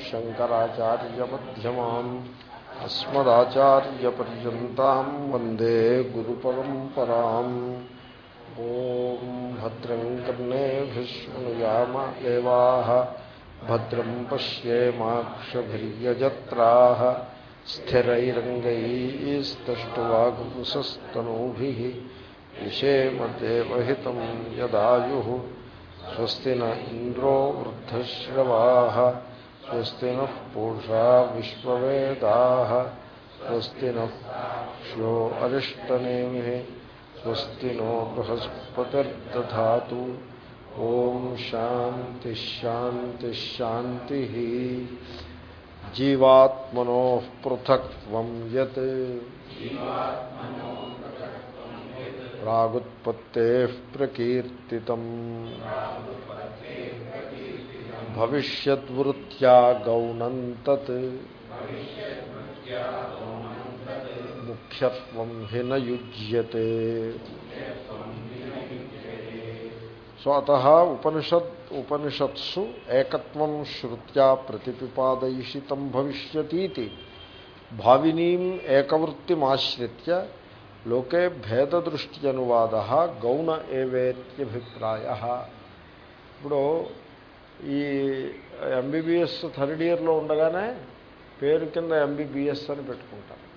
शङ्कराचार्यमध्यमान् अस्मदाचार्यपर्यन्ताम् वंदे गुरुपरम्पराम्। ॐ भद्रम् कर्णेभिष्णुयाम देवाः भद्रम् पश्येमाक्षभिर्यजत्राः स्थिरैरङ्गैस्तष्टुवागुंसस्तनूभिः निशेमदेवहितम् यदायुः, स्वस्ति न इन्द्रो वृद्धश्रवाः। వృద్ధశ్రవా స్వస్తి న పూషా విశ్వవేదా స్వస్తి నో అరిష్టనేమి స్వస్తి నో బృహస్పతిర్దా ఓం శాంతి శాంతి శాంతి జీవాత్మనో పృథక్వం యత్ ప్రాగుత్పత్తే ప్రకీర్తితం భవిష్యద్వృత్యా గౌణం తత్ ముఖ్యత్వం హి నయుజ్యతే సో అత ఉపనిషత్ ఉపనిషత్సు ఏకత్వం శ్రుత్యా ప్రతిపిపాదయిషితం భవిష్యతీతి భావినీం ఏకవృత్తిమాశ్రిత్య లోకే భేదదృష్ట్యనువాద గౌణ ఏవేత్యభిప్రాయ ఇప్పుడు ఈ ఎంబీబీఎస్ థర్డ్ ఇయర్లో ఉండగానే పేరు కింద ఎంబీబీఎస్ అని పెట్టుకుంటారు.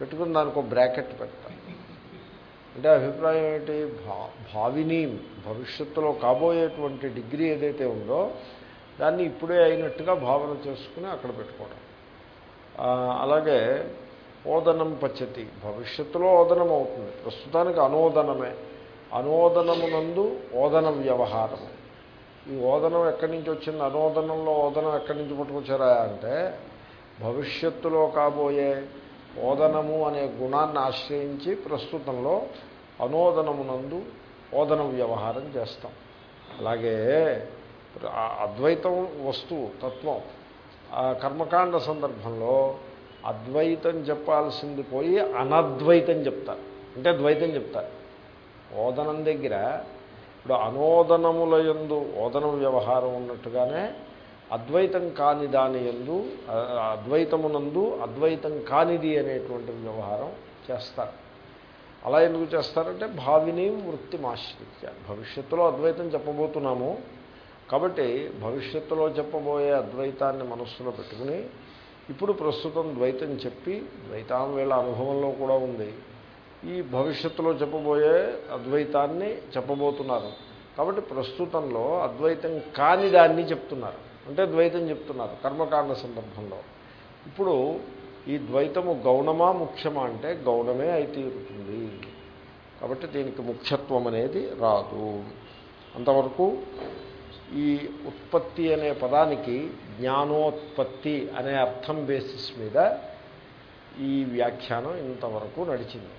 పెట్టుకుని దానికి ఒక బ్రాకెట్ పెడతారు. అంటే అభిప్రాయం ఏంటి? భా భావిని భవిష్యత్తులో కాబోయేటువంటి డిగ్రీ ఏదైతే ఉందో దాన్ని ఇప్పుడే అయినట్టుగా భావన చేసుకుని అక్కడ పెట్టుకోవడం. అలాగే ఓదనం పచ్చతి. భవిష్యత్తులో ఓదనం అవుతుంది. ప్రస్తుతానికి అనోదనమే అనోదనమునందు ఓదన వ్యవహారము. ఈ ఓదనం ఎక్కడి నుంచి వచ్చింది? అనోదనంలో ఓదనం ఎక్కడి నుంచి పుట్టుకొచ్చారా అంటే భవిష్యత్తులో కాబోయే ఓదనము అనే గుణాన్ని ఆశ్రయించి ప్రస్తుతంలో అనోదనమునందు ఓదనం వ్యవహారం చేస్తాం. అలాగే అద్వైతం వస్తువు తత్వం కర్మకాండ సందర్భంలో అద్వైతం చెప్పాల్సింది పోయి అనద్వైతం చెప్తారు. అంటే ద్వైతం చెప్తారు. ఓదనం దగ్గర ఇప్పుడు అనోదనముల ఎందు ఓదనం వ్యవహారం ఉన్నట్టుగానే అద్వైతం కాని దాని ఎందు అద్వైతమునందు అద్వైతం కానిది అనేటువంటి వ్యవహారం చేస్తారు. అలా ఎందుకు చేస్తారంటే భావిని వృత్తి వృత్తిమాశ్రిత్య. భవిష్యత్తులో అద్వైతం చెప్పబోతున్నాము. కాబట్టి భవిష్యత్తులో చెప్పబోయే అద్వైతాన్ని మనస్సులో పెట్టుకుని ఇప్పుడు ప్రస్తుతం ద్వైతం చెప్పి ద్వైతాం వీళ్ళ అనుభవంలో కూడా ఉంది. ఈ భవిష్యత్తులో చెప్పబోయే అద్వైతాన్ని చెప్పబోతున్నారు. కాబట్టి ప్రస్తుతంలో అద్వైతం కాని దాన్ని చెప్తున్నారు. అంటే ద్వైతం చెప్తున్నారు కర్మకాండ సందర్భంలో. ఇప్పుడు ఈ ద్వైతము గౌణమా ముఖ్యమా అంటే గౌణమే అయితీరుతుంది కాబట్టి దీనికి ముఖ్యత్వం అనేది రాదు. అంతవరకు ఈ ఉత్పత్తి అనే పదానికి జ్ఞానోత్పత్తి అనే అర్థం బేసిస్ మీద ఈ వ్యాఖ్యానం ఇంతవరకు నడిచింది.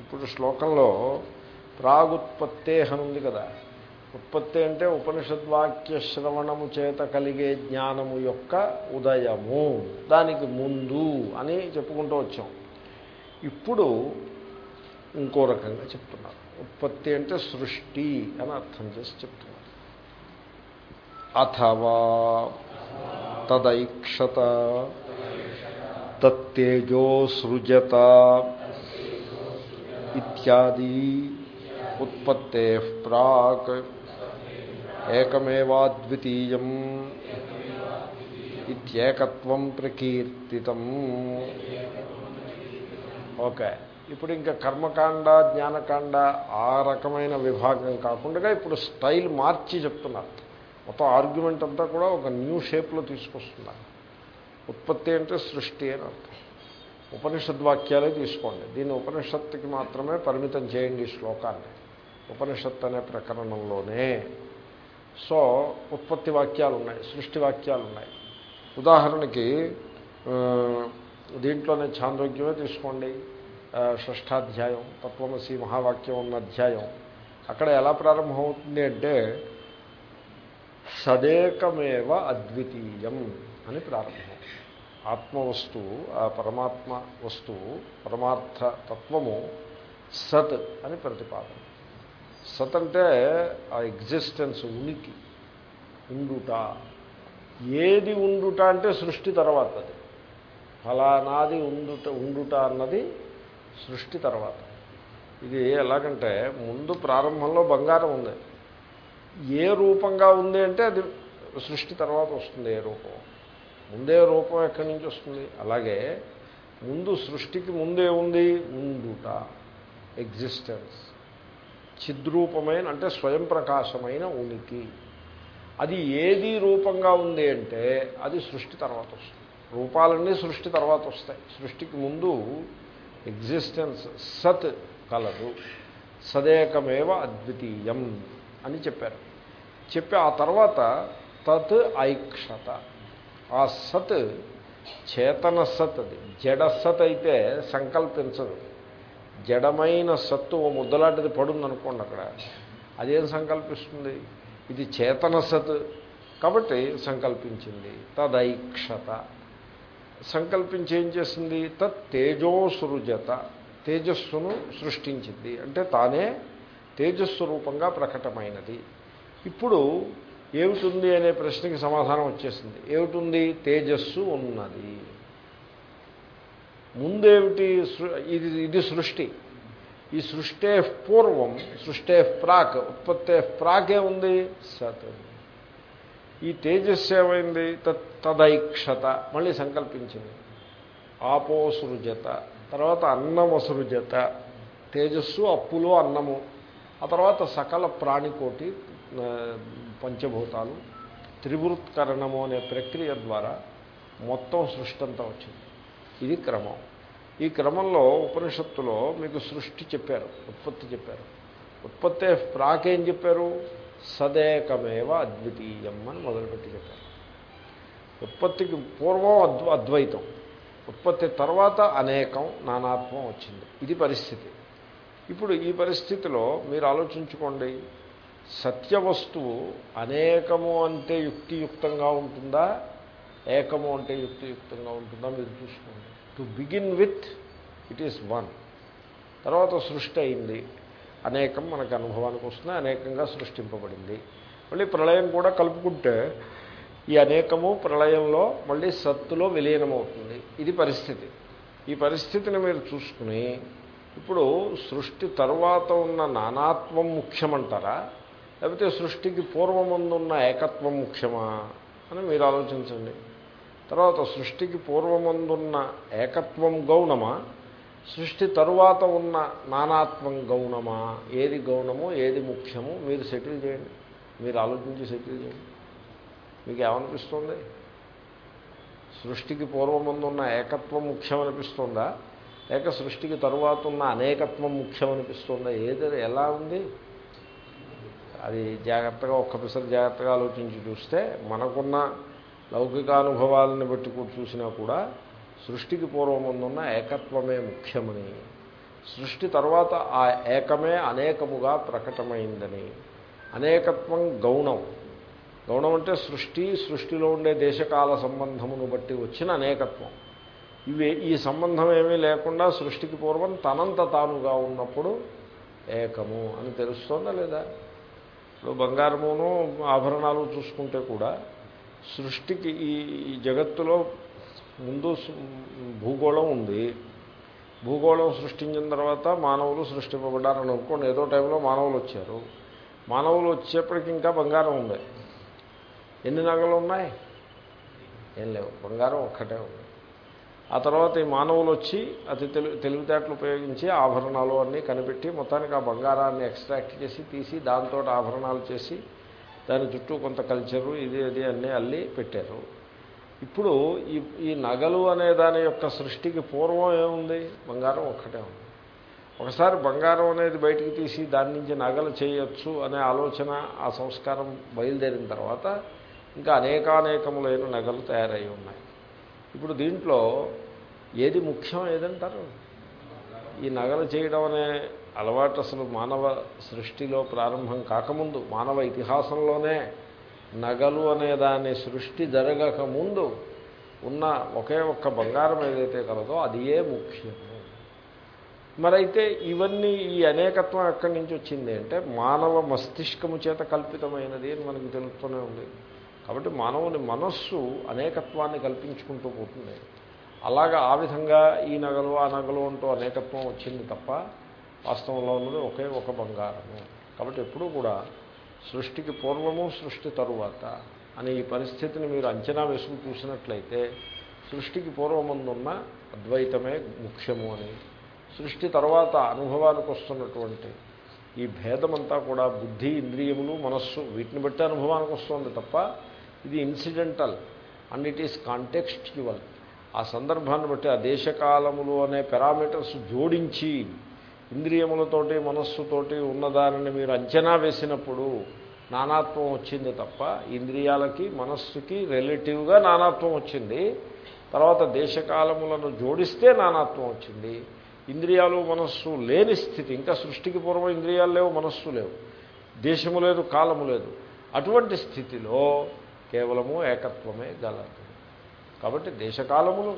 ఇప్పుడు శ్లోకంలో ప్రాగుత్పత్తే ఉంది కదా. ఉత్పత్తి అంటే ఉపనిషద్వాక్య శ్రవణము చేత కలిగే జ్ఞానము యొక్క ఉదయము. దానికి ముందు అని చెప్పుకుంటూ వచ్చాం. ఇప్పుడు ఇంకో రకంగా చెప్తున్నారు. ఉత్పత్తి అంటే సృష్టి అని అర్థం చేసి చెప్తున్నారు. అథవా తదైక్షత తత్తేజో సృజత. ఇత్యాది ఉత్పత్తే ప్రాక్ ఏకమేవాద్వితీయం ఇత్యేకత్వం ప్రకీర్తితం ఓకే ఇప్పుడు ఇంకా కర్మకాండ జ్ఞానకాండ ఆ రకమైన విభాగం కాకుండా ఇప్పుడు స్టైల్ మార్చి చెప్తున్నారు. మొత్తం ఆర్గ్యుమెంట్ అంతా కూడా ఒక న్యూ షేప్లో తీసుకొస్తున్నారు. ఉత్పత్తి అంటే సృష్టి అని అర్థం. ఉపనిషద్వాక్యాలే తీసుకోండి. దీన్ని ఉపనిషత్తుకి మాత్రమే పరిమితం చేయండి ఈ శ్లోకాన్ని. ఉపనిషత్ అనే ప్రకరణంలోనే. సో ఉత్పత్తి వాక్యాలు ఉన్నాయి సృష్టి వాక్యాలు ఉన్నాయి ఉదాహరణకి దీంట్లోనే ఛాందోగ్యమే తీసుకోండి. షష్ఠాధ్యాయం తత్వమసి మహావాక్యం ఉన్న అధ్యాయం. అక్కడ ఎలా ప్రారంభమవుతుంది అంటే సదేకమేవ అద్వితీయం అని ప్రారంభం ఆత్మవస్తువు ఆ పరమాత్మ వస్తువు పరమార్థ తత్వము సత్ అని ప్రతిపాదన. సత్ అంటే ఆ ఎగ్జిస్టెన్స్ ఉనికి ఉండుట. ఏది ఉండుట అంటే సృష్టి తర్వాత అది. ఫలానాది ఉండుట ఉండుట అన్నది సృష్టి తర్వాత. ఇది ఎలాగంటే ముందు ప్రారంభంలో బంగారం ఉంది. ఏ రూపంగా ఉంది అంటే అది సృష్టి తర్వాత వస్తుంది ఏ రూపం. ముందే రూపం ఎక్కడి నుంచి వస్తుంది? అలాగే ముందు సృష్టికి ముందే ఉంది ఉండుట ఎగ్జిస్టెన్స్ చిద్రూపమైన అంటే స్వయం ప్రకాశమైన ఉనికి. అది ఏది రూపంగా ఉంది అంటే అది సృష్టి తర్వాత వస్తుంది. రూపాలన్నీ సృష్టి తర్వాత వస్తాయి. సృష్టికి ముందు ఎగ్జిస్టెన్స్ సత్ కలదు. సదేకమేవ అద్వితీయం అని చెప్పారు. చెప్పి ఆ తర్వాత తత్ ఐక్షత. ఆ సత్ చేతన సత్ అది. జడ సత్ అయితే సంకల్పించదు. జడమైన సత్తు ఓ ముద్దలాంటిది పడుందనుకోండి అక్కడ. అదేం సంకల్పిస్తుంది? ఇది చేతన సత్ కాబట్టి సంకల్పించింది. తదైక్షత. సంకల్పించి ఏం చేసింది? తత్ తేజోసృజత తేజస్సును సృష్టించింది. అంటే తానే తేజస్సు రూపంగా ప్రకటమైనది. ఇప్పుడు ఏమిటుంది అనే ప్రశ్నకి సమాధానం వచ్చేసింది. ఏమిటుంది? తేజస్సు ఉన్నది. ముందేమిటి ఇది ఇది సృష్టి. ఈ సృష్టే పూర్వం సృష్టే ప్రాక్ ఉత్పత్తే ప్రాకే ఉంది. సత్. ఈ తేజస్సు ఏమైంది? తత్ తదైక్షత. మళ్ళీ సంకల్పించింది. ఆపోసృజత తర్వాత అన్నమసృజత తేజస్సు అప్పులు అన్నము. ఆ తర్వాత సకల ప్రాణికోటి పంచభూతాలు త్రివృత్కరణము అనే ప్రక్రియ ద్వారా మొత్తం సృష్టి అంతా వచ్చింది. ఇది క్రమం. ఈ క్రమంలో ఉపనిషత్తులో మీకు సృష్టి చెప్పారు ఉత్పత్తి చెప్పారు. ఉత్పత్తి ప్రాకేం చెప్పారు? సదేకమేవ అద్వితీయం అని మొదలుపెట్టి చెప్పారు. ఉత్పత్తికి పూర్వం అద్వ అద్వైతం. ఉత్పత్తి తర్వాత అనేకం నానాత్వం వచ్చింది. ఇది పరిస్థితి. ఇప్పుడు ఈ పరిస్థితిలో మీరు ఆలోచించుకోండి. సత్యవస్తువు అనేకము అంటే యుక్తియుక్తంగా ఉంటుందా? ఏకము అంటే యుక్తియుక్తంగా ఉంటుందా? మీరు చూసుకోండి. To begin with it is one తర్వాత సృష్టి అయింది. అనేకం మనకు అనుభవానికి వస్తుంది అనేకంగా సృష్టింపబడింది. మళ్ళీ ప్రళయం కూడా కలుపుకుంటే ఈ అనేకము ప్రళయంలో మళ్ళీ సత్తులో విలీనమవుతుంది. ఇది పరిస్థితి. ఈ పరిస్థితిని మీరు చూసుకుని ఇప్పుడు సృష్టి తర్వాత ఉన్న నానాత్వం ముఖ్యమంటారా? లేకపోతే సృష్టికి పూర్వమందున్న ఏకత్వం ముఖ్యమా అని మీరు ఆలోచించండి. తర్వాత సృష్టికి పూర్వమందున్న ఏకత్వం గౌణమా? సృష్టి తరువాత ఉన్న నానాత్వం గౌణమా? ఏది గౌణమో ఏది ముఖ్యమో మీరు సెటిల్ చేయండి. మీరు ఆలోచించి సెటిల్ చేయండి. మీకు ఏమనిపిస్తుంది? సృష్టికి పూర్వముందున్న ఏకత్వం ముఖ్యమనిపిస్తుందా? లేక సృష్టికి తరువాత ఉన్న అనేకత్వం ముఖ్యమనిపిస్తుందా? ఏది ఎలా ఉంది? అది జాగ్రత్తగా ఒక్కసారి జాగ్రత్తగా ఆలోచించి చూస్తే మనకున్న లౌకికానుభవాలను బట్టి కూడా చూసినా కూడా సృష్టికి పూర్వముందున్న ఏకత్వమే ముఖ్యమని సృష్టి తర్వాత ఆ ఏకమే అనేకముగా ప్రకటమైందని. అనేకత్వం గౌణం. గౌణం అంటే సృష్టి సృష్టిలో ఉండే దేశకాల సంబంధమును బట్టి వచ్చిన అనేకత్వం. ఇవి ఈ సంబంధం ఏమీ లేకుండా సృష్టికి పూర్వం తనంత తానుగా ఉన్నప్పుడు ఏకము అని తెలుస్తోందా లేదా? ఇప్పుడు బంగారమును ఆభరణాలు చూసుకుంటే కూడా సృష్టికి ఈ జగత్తులో ముందు భూగోళం ఉంది. భూగోళం సృష్టించిన తర్వాత మానవులు సృష్టింపబడ్డారని అనుకోండి. ఏదో టైంలో మానవులు వచ్చారు. మానవులు వచ్చేప్పటికి ఇంకా బంగారం ఉంది. ఎన్ని నగలు ఉన్నాయి? ఏం లేవు. బంగారం ఒక్కటే ఉంది. ఆ తర్వాత ఈ మానవులు వచ్చి అతి తెలివి తెలివితేటలు ఉపయోగించి ఆభరణాలు అన్నీ కనిపెట్టి మొత్తానికి ఆ బంగారాన్ని ఎక్స్ట్రాక్ట్ చేసి తీసి దాంతో ఆభరణాలు చేసి దాని చుట్టూ కొంత కల్చరు ఇది అది అన్నీ అల్లి పెట్టారు. ఇప్పుడు ఈ ఈ నగలు అనే దాని యొక్క సృష్టికి పూర్వం ఏముంది? బంగారం ఒక్కటే ఉంది. ఒకసారి బంగారం అనేది బయటికి తీసి దాని నుంచి నగలు చేయొచ్చు అనే ఆలోచన ఆ సంస్కారం బయలుదేరిన తర్వాత ఇంకా అనేకానేకములైన నగలు తయారై ఉన్నాయి. ఇప్పుడు దీంట్లో ఏది ముఖ్యం ఏదంటారు? ఈ నగలు చేయడం అనే అలవాటు అసలు మానవ సృష్టిలో ప్రారంభం కాకముందు మానవ ఇతిహాసంలోనే నగలు అనే దాని సృష్టి జరగక ముందు ఉన్న ఒకే ఒక్క బంగారం ఏదైతే కలదో అది ఏ ముఖ్యము మరైతే ఇవన్నీ ఈ అనేకత్వం ఎక్కడి నుంచి వచ్చింది అంటే మానవ మస్తిష్కము చేత కల్పితమైనది అని మనకు తెలుస్తూనే ఉంది. కాబట్టి మానవుని మనస్సు అనేకత్వాన్ని కల్పించుకుంటూ పోతుంది. అలాగా ఆ విధంగా ఈ నగలు ఆ నగలు అంటూ అనేకత్వం వచ్చింది తప్ప వాస్తవంలో ఉన్నది ఒకే ఒక బంగారము. కాబట్టి ఎప్పుడూ కూడా సృష్టికి పూర్వము సృష్టి తరువాత అనే ఈ పరిస్థితిని మీరు అంచనా వేసుకుని చూసినట్లయితే సృష్టికి పూర్వముందున్న అద్వైతమే ముఖ్యము అని సృష్టి తర్వాత అనుభవానికి వస్తున్నటువంటి ఈ భేదమంతా కూడా బుద్ధి ఇంద్రియములు మనస్సు వీటిని బట్టి అనుభవానికి వస్తుంది తప్ప ఇది incidental and it is contextual ఆ సందర్భాన్ని బట్టి ఆ దేశకాలములు అనే పారామీటర్స్ జోడించి ఇంద్రియములతోటి మనస్సుతోటి ఉన్నదానిని మీరు అంచనా వేసినప్పుడు నానాత్వం వచ్చింది తప్ప ఇంద్రియాలకి మనస్సుకి రిలేటివ్గా నానాత్వం వచ్చింది. తర్వాత దేశకాలములను జోడిస్తే నానాత్వం వచ్చింది. ఇంద్రియాలు మనస్సు లేని స్థితి. ఇంకా సృష్టికి పూర్వం ఇంద్రియాలు లేవు మనస్సు లేవు. దేశము లేదు కాలము లేదు. అటువంటి స్థితిలో కేవలము ఏకత్వమే గలదు. కాబట్టి దేశకాలములు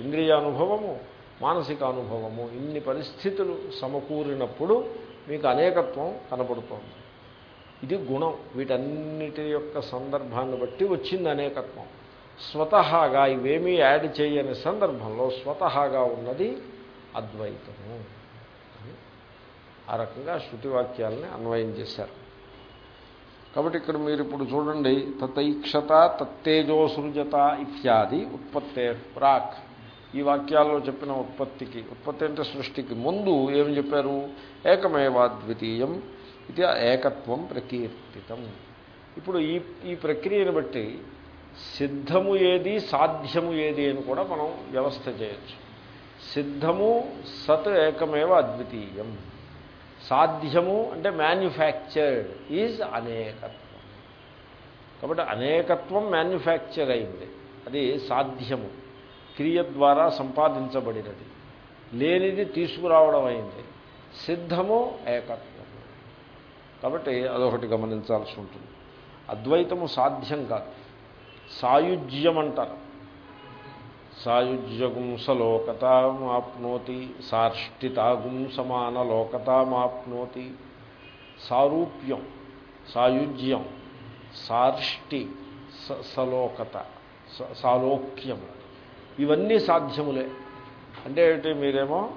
ఇంద్రియ అనుభవము మానసిక అనుభవము ఇన్ని పరిస్థితులు సమకూరినప్పుడు మీకు అనేకత్వం కనపడుతోంది. ఇది గుణం. వీటన్నిటి యొక్క సందర్భాన్ని బట్టి వచ్చింది అనేకత్వం. స్వతహాగా ఇవేమీ యాడ్ చేయని సందర్భంలో స్వతహాగా ఉన్నది అద్వైతము. ఆ రకంగా శృతివాక్యాలని అన్వయం చేశారు. కాబట్టి ఇక్కడ మీరు ఇప్పుడు చూడండి తతైక్షత తత్తేజోసృజత ఇత్యాది ఉత్పత్తే ప్రాక్ ఈ వాక్యాల్లో చెప్పిన ఉత్పత్తికి ఉత్పత్తి అంటే సృష్టికి ముందు ఏమి చెప్పారు? ఏకమేవాద్వితీయం ఇది ఏకత్వం ప్రకీర్తితం. ఇప్పుడు ఈ ఈ ప్రక్రియను బట్టి సిద్ధము ఏది సాధ్యము ఏది అని కూడా మనం వ్యవస్థ చేయొచ్చు. సిద్ధము సత్ ఏకమేవ అద్వితీయం సాధ్యము అంటే మ్యానుఫ్యాక్చర్డ్ ఈజ్ అనేకత్వం. కాబట్టి అనేకత్వం మ్యానుఫ్యాక్చర్ అయింది. అది సాధ్యము. క్రియ ద్వారా సంపాదించబడినది. లేనిది తీసుకురావడం అయింది. సిద్ధము ఏకత్వము కాబట్టి అదొకటి గమనించాల్సి ఉంటుంది. అద్వైతము సాధ్యం కాదు. సాయుజ్యం అంటారు సాయుజ్యగుం సలోకతామాప్నోతి సారూప్యం సాయుజ్యం సార్ష్టి సలోకత సాలోక్యము ఇవన్నీ సాధ్యములే. అంటే ఏమిటి? మీరేమో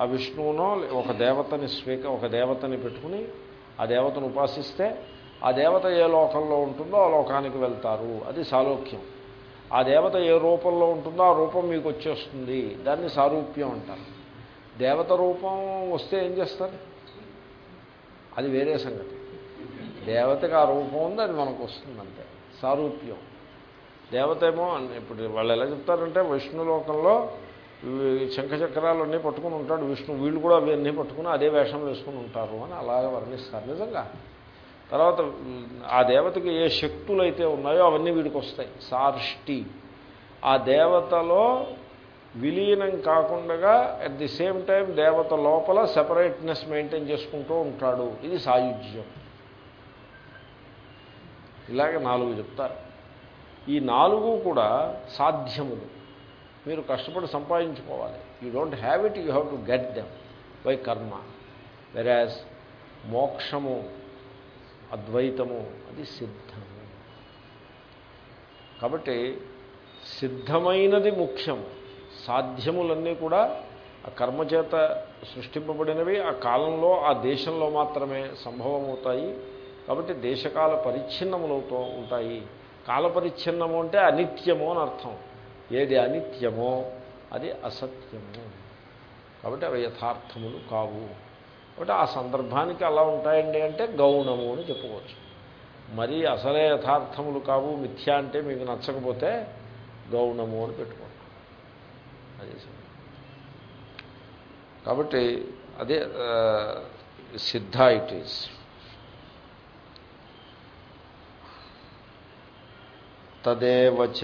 ఆ విష్ణువునో ఒక దేవతని స్వీక ఒక దేవతని పెట్టుకుని ఆ దేవతను ఉపాసిస్తే ఆ దేవత ఏ లోకంలో ఉంటుందో ఆ లోకానికి వెళ్తారు. అది సాలోక్యం. ఆ దేవత ఏ రూపంలో ఉంటుందో ఆ రూపం మీకు వచ్చేస్తుంది. దాన్ని సారూప్యం అంటారు. దేవత రూపం వస్తే ఏం చేస్తారు? అది వేరే సంగతి. దేవతకి ఆ రూపం ఉంది అది మనకు వస్తుంది అంతే. సారూప్యం. దేవత ఏమో ఇప్పుడు వాళ్ళు ఎలా చెప్తారంటే విష్ణులోకంలో శంఖచక్రాలు అన్నీ పట్టుకుని ఉంటాడు విష్ణు. వీళ్ళు కూడా అవన్నీ పట్టుకుని అదే వేషం వేసుకుని ఉంటారు అని అలాగే వర్ణిస్తారు. నిజంగా తర్వాత ఆ దేవతకి ఏ శక్తులు అయితే ఉన్నాయో అవన్నీ వీడికి వస్తాయి సార్ష్టి ఆ దేవతలో విలీనం కాకుండా అట్ ది సేమ్ టైం దేవత లోపల సెపరేట్నెస్ మెయింటైన్ చేసుకుంటూ ఉంటాడు. ఇది సాయుధ్యం ఇలాగ నాలుగు చెప్తారు. ఈ నాలుగు కూడా సాధ్యములు. మీరు కష్టపడి సంపాదించుకోవాలి. You don't have it you have to get them by కర్మ వెరాజ్ మోక్షము అద్వైతము అది సిద్ధము. కాబట్టి సిద్ధమైనది ముఖ్యం. సాధ్యములన్నీ కూడా ఆ కర్మచేత సృష్టింపబడినవి ఆ కాలంలో ఆ దేశంలో మాత్రమే సంభవమవుతాయి. కాబట్టి దేశకాల పరిచ్ఛిన్నములవుతూ ఉంటాయి. కాలపరిచ్ఛిన్నము అంటే అనిత్యము అని అర్థం. ఏది అనిత్యమో అది అసత్యము. కాబట్టి అవి యథార్థములు కావు. కాబట్టి ఆ సందర్భానికి అలా ఉంటాయండి అంటే గౌణము అని చెప్పుకోవచ్చు. మరి అసలే యథార్థములు కావు మిథ్య అంటే మీకు నచ్చకపోతే గౌణము అని పెట్టుకోండి. అదే కాబట్టి అదే సిద్ధ ఇట్ ఈస్. తదేవచ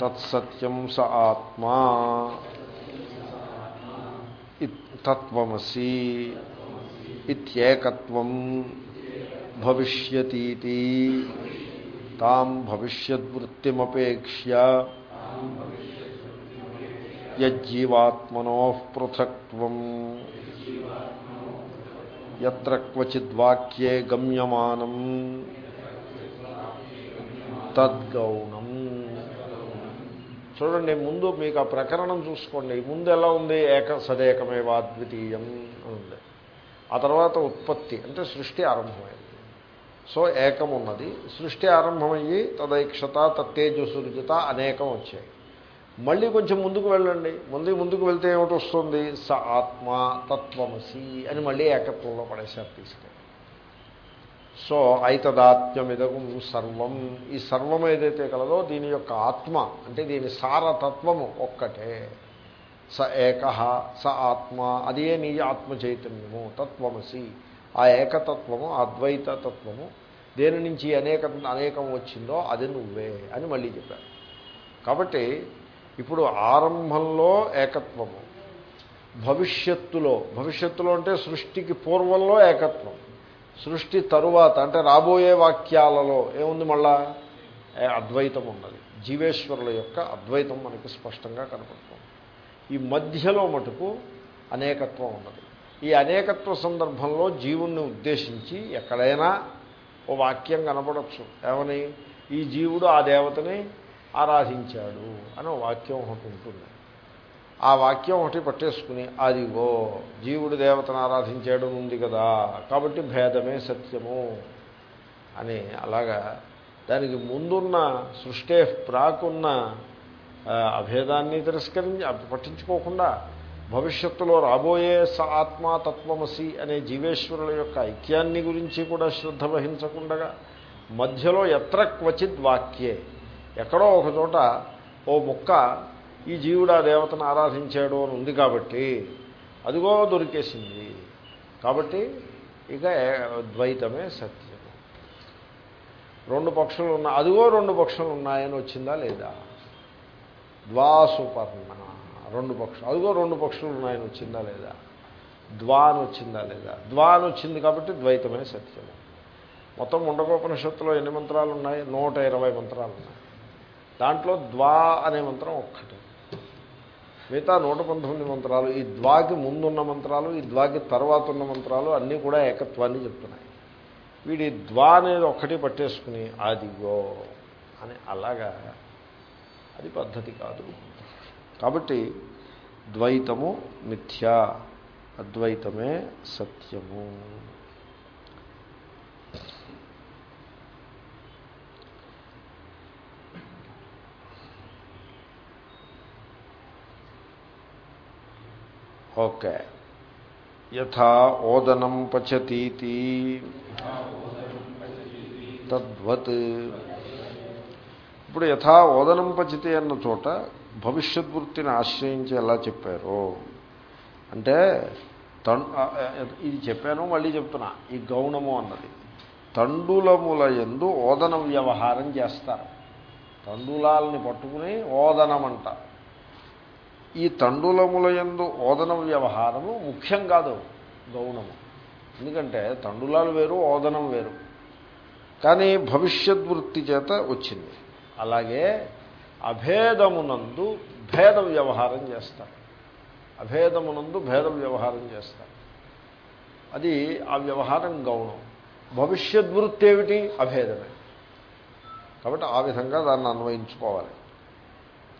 తత్సత్యం స ఆత్మా. తత్వమసి ఇత్యేకత్వం భవిష్యతీతి తాం భవిష్యద్వృత్తిమపేక్ష్య యజ్జీవాత్మనో పృథక్వం ఎత్ర క్వచిద్వాక్యే గమ్యమానం తద్గౌణం చూడండి ముందు మీకు ఆ ప్రకరణం చూసుకోండి. ముందు ఎలా ఉంది? ఏక సదేకమేవా అద్వితీయం అని ఉంది. ఆ తర్వాత ఉత్పత్తి అంటే సృష్టి ఆరంభమైంది. సో ఏకం ఉన్నది. సృష్టి ఆరంభమయ్యి తదైక్షత తత్తేజసురుజిత అనేకం వచ్చాయి. మళ్ళీ కొంచెం ముందుకు వెళ్ళండి. ముందు ముందుకు వెళ్తే ఏమిటి వస్తుంది? స ఆత్మ తత్వమసి అని మళ్ళీ ఏకత్వంలో పడేసారు తీసుకెళ్ళి. సో ఐతదాత్మ్యమిదగం సర్వం. ఈ సర్వం ఏదైతే కలదో దీని యొక్క ఆత్మ అంటే దీని సారతత్వము ఒక్కటే. స ఏక స ఆత్మ అదే నీ ఆత్మ చైతన్యము తత్వమసి. ఆ ఏకతత్వము అద్వైత తత్వము దేని నుంచి అనేక అనేకం వచ్చిందో అది నువ్వే అని మళ్ళీ చెప్పారు. కాబట్టి ఇప్పుడు ఆరంభంలో ఏకత్వము భవిష్యత్తులో భవిష్యత్తులో అంటే సృష్టికి పూర్వంలో ఏకత్వం. సృష్టి తరువాత అంటే రాబోయే వాక్యాలలో ఏముంది మళ్ళా? అద్వైతం ఉన్నది. జీవేశ్వరుల యొక్క అద్వైతం మనకి స్పష్టంగా కనపడుతుంది. ఈ మధ్యలో మటుకు అనేకత్వం ఉన్నది. ఈ అనేకత్వ సందర్భంలో జీవుణ్ణి ఉద్దేశించి ఎక్కడైనా ఓ వాక్యం కనపడచ్చు. ఏమని? ఈ జీవుడు ఆ దేవతని ఆరాధించాడు అని వాక్యం ఒకటి ఉంటుంది. ఆ వాక్యం ఒకటి పట్టేసుకుని అదిగో జీవుడు దేవతను ఆరాధించాడు ఉంది కదా కాబట్టి భేదమే సత్యము అని అలాగా దానికి ముందున్న సృష్టి ప్రాకున్న అభేదాన్ని తిరస్కరించి పట్టించుకోకుండా భవిష్యత్తులో రాబోయే స ఆత్మాతత్వమసి అనే జీవేశ్వరుల యొక్క ఐక్యాన్ని గురించి కూడా శ్రద్ధ వహించకుండా మధ్యలో ఎత్ర క్వచిత్ వాక్యే ఎక్కడో ఒకచోట ఓ ముక్క ఈ జీవుడు ఆ దేవతను ఆరాధించాడు అని ఉంది కాబట్టి అదిగో దొరికేసింది. కాబట్టి ఇక ద్వైతమే సత్యం రెండు పక్షులు ఉన్నా అదిగో రెండు పక్షులు ఉన్నాయని వచ్చిందా లేదా? ద్వాసుపర్ణ రెండు పక్షులు. అదిగో రెండు పక్షులు ఉన్నాయని వచ్చిందా లేదా? ద్వా అని వచ్చిందా లేదా? ద్వా అని వచ్చింది కాబట్టి ద్వైతమే సత్యము. మొత్తం ముండకోపనిషత్తులో ఎన్ని మంత్రాలు ఉన్నాయి? నూట ఇరవై మంత్రాలు ఉన్నాయి. దాంట్లో ద్వా అనే మంత్రం ఒక్కటి. మిగతా నూట పంతొమ్మిది మంత్రాలు ఈ ద్వాకి ముందున్న మంత్రాలు ఈ ద్వాకి తర్వాత ఉన్న మంత్రాలు అన్నీ కూడా ఏకత్వాన్ని చెప్తున్నాయి. వీడి ద్వా అనేది ఒక్కటి పట్టేసుకుని అదిగో అని అలాగా అది పద్ధతి కాదు. కాబట్టి ద్వైతము మిథ్య అద్వైతమే సత్యము. ఓకే. యథా ఓదనం పచతీతి. తద్వత్. ఇప్పుడు యథా ఓదనం పచితి అన్న చోట భవిష్యత్ వృత్తిని ఆశ్రయించి ఎలా చెప్పారు. అంటే ఇది చెప్పాను మళ్ళీ చెప్తున్నా. ఈ గౌణము అన్నది. తండులముల ఎందు ఓదన వ్యవహారం చేస్తారు. తండులాలని పట్టుకుని ఓదనం అంటారు ఈ తండులముల ఎందు ఓదన వ్యవహారము ముఖ్యం కాదు గౌణము. ఎందుకంటే తండులాలు వేరు ఓదనం వేరు. కానీ భవిష్యద్వృత్తి చేత వచ్చింది. అలాగే అభేదమునందు భేద వ్యవహారం చేస్తారు. అభేదమునందు భేద వ్యవహారం చేస్తారు. అది ఆ వ్యవహారం గౌణం. భవిష్యద్వృత్తి ఏమిటి? అభేదమే. కాబట్టి ఆ విధంగా దాన్ని అన్వయించుకోవాలి.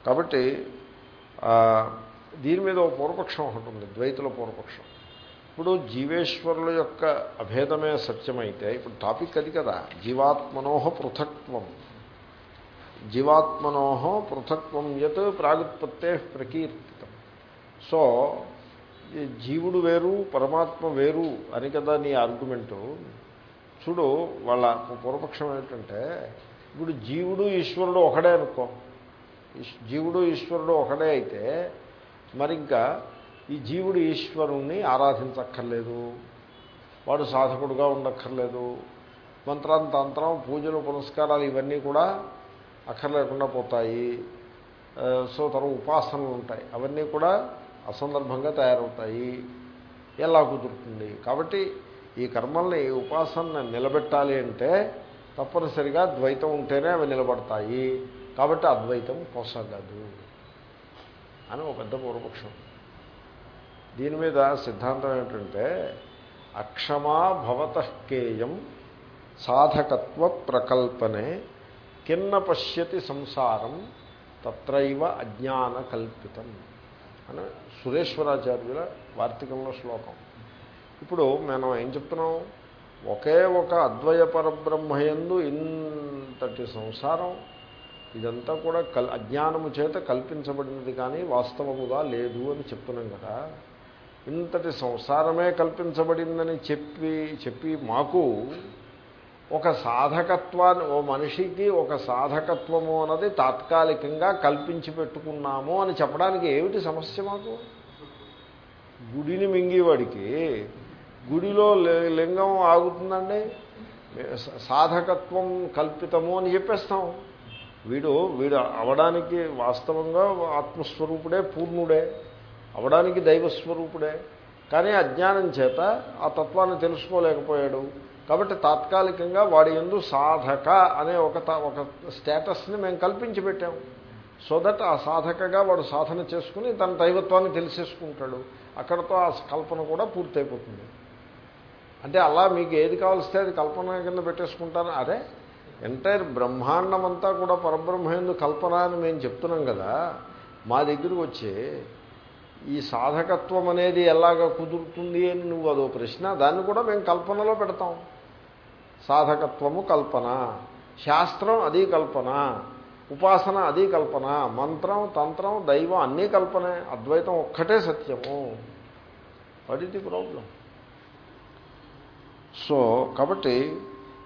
కాబట్టి దీని మీద ఒక పూర్వపక్షం ఒకటి ఉంది ద్వైతుల పూర్వపక్షం. ఇప్పుడు జీవేశ్వరుల యొక్క అభేదమే సత్యమైతే ఇప్పుడు టాపిక్ అది కదా జీవాత్మనోహ పృథక్వం జీవాత్మనోహ పృథక్వం యత్ ప్రాగుత్పత్తే ప్రకీర్తితం. సో జీవుడు వేరు పరమాత్మ వేరు అని కదా నీ ఆర్గ్యుమెంటు. చూడు వాళ్ళ పూర్వపక్షం ఏంటంటే ఇప్పుడు జీవుడు ఈశ్వరుడు ఒకడే అనుకో. జీవుడు ఈశ్వరుడు ఒకడే అయితే మరి ఇంకా ఈ జీవుడు ఈశ్వరుణ్ణి ఆరాధించక్కర్లేదు వాడు సాధకుడుగా ఉండక్కర్లేదు మంత్రం తంత్రం పూజలు పురస్కారాలు ఇవన్నీ కూడా అక్కర్లేకుండా పోతాయి. సో తన ఉపాసనలు ఉంటాయి. అవన్నీ కూడా అసందర్భంగా తయారవుతాయి. ఎలా కుదురుతుంది? కాబట్టి ఈ కర్మల్ని ఉపాసన నిలబెట్టాలి అంటే తప్పనిసరిగా ద్వైతం ఉంటేనే అవి నిలబడతాయి. కాబట్టి అద్వైతం కొసగదు అని ఒక పెద్ద పూర్వపక్షం. దీని మీద సిద్ధాంతం ఏంటంటే అక్షమా భవతకేయం సాధకత్వ ప్రకల్పనే కిన్న పశ్యతి సంసారం తత్రైవ అజ్ఞాన కల్పితం అని సురేశ్వరాచార్యుల వార్తికంలో శ్లోకం. ఇప్పుడు మనం ఏం చెప్తున్నాం? ఒకే ఒక అద్వయ పరబ్రహ్మయందు ఇంతటి సంసారం ఇదంతా కూడా కల్ అజ్ఞానము చేత కల్పించబడినది కానీ వాస్తవముగా లేదు అని చెప్తున్నాం కదా. ఇంతటి సంసారమే కల్పించబడిందని చెప్పి చెప్పి మాకు ఒక సాధకత్వాన్ని ఓ మనిషికి ఒక సాధకత్వము అన్నది తాత్కాలికంగా కల్పించి పెట్టుకున్నాము అని చెప్పడానికి ఏమిటి సమస్య మాకు? గుడిని మింగేవాడికి. గుడిలో లింగం ఆగుతుందండి. సాధకత్వం కల్పితము అని చెప్పేస్తాం. వీడు వీడు అవడానికి వాస్తవంగా ఆత్మస్వరూపుడే పూర్ణుడే. అవడానికి దైవస్వరూపుడే. కానీ అజ్ఞానం చేత ఆ తత్వాన్ని తెలుసుకోలేకపోయాడు. కాబట్టి తాత్కాలికంగా వాడి ఎందు సాధక అనే ఒక ఒక స్టేటస్ని మేము కల్పించి పెట్టాము సో దట్ ఆ సాధకగా వాడు సాధన చేసుకుని తన దైవత్వాన్ని తెలిసేసుకుంటాడు. అక్కడతో ఆ కల్పన కూడా పూర్తయిపోతుంది. అంటే అలా మీకు ఏది కావాల్స్తే అది కల్పన కింద పెట్టేసుకుంటారు అరే ఎంటైర్ బ్రహ్మాండం అంతా కూడా పరబ్రహ్మేందు కల్పన అని మేము చెప్తున్నాం కదా మా దగ్గరకు వచ్చి ఈ సాధకత్వం అనేది ఎలాగ కుదురుతుంది అని నువ్వు అదో ప్రశ్న దాన్ని కూడా మేము కల్పనలో పెడతాం. సాధకత్వము కల్పన శాస్త్రం అది కల్పన ఉపాసన అది కల్పన మంత్రం తంత్రం దైవం అన్నీ కల్పనే అద్వైతం ఒక్కటే సత్యము. What is the problem so కాబట్టి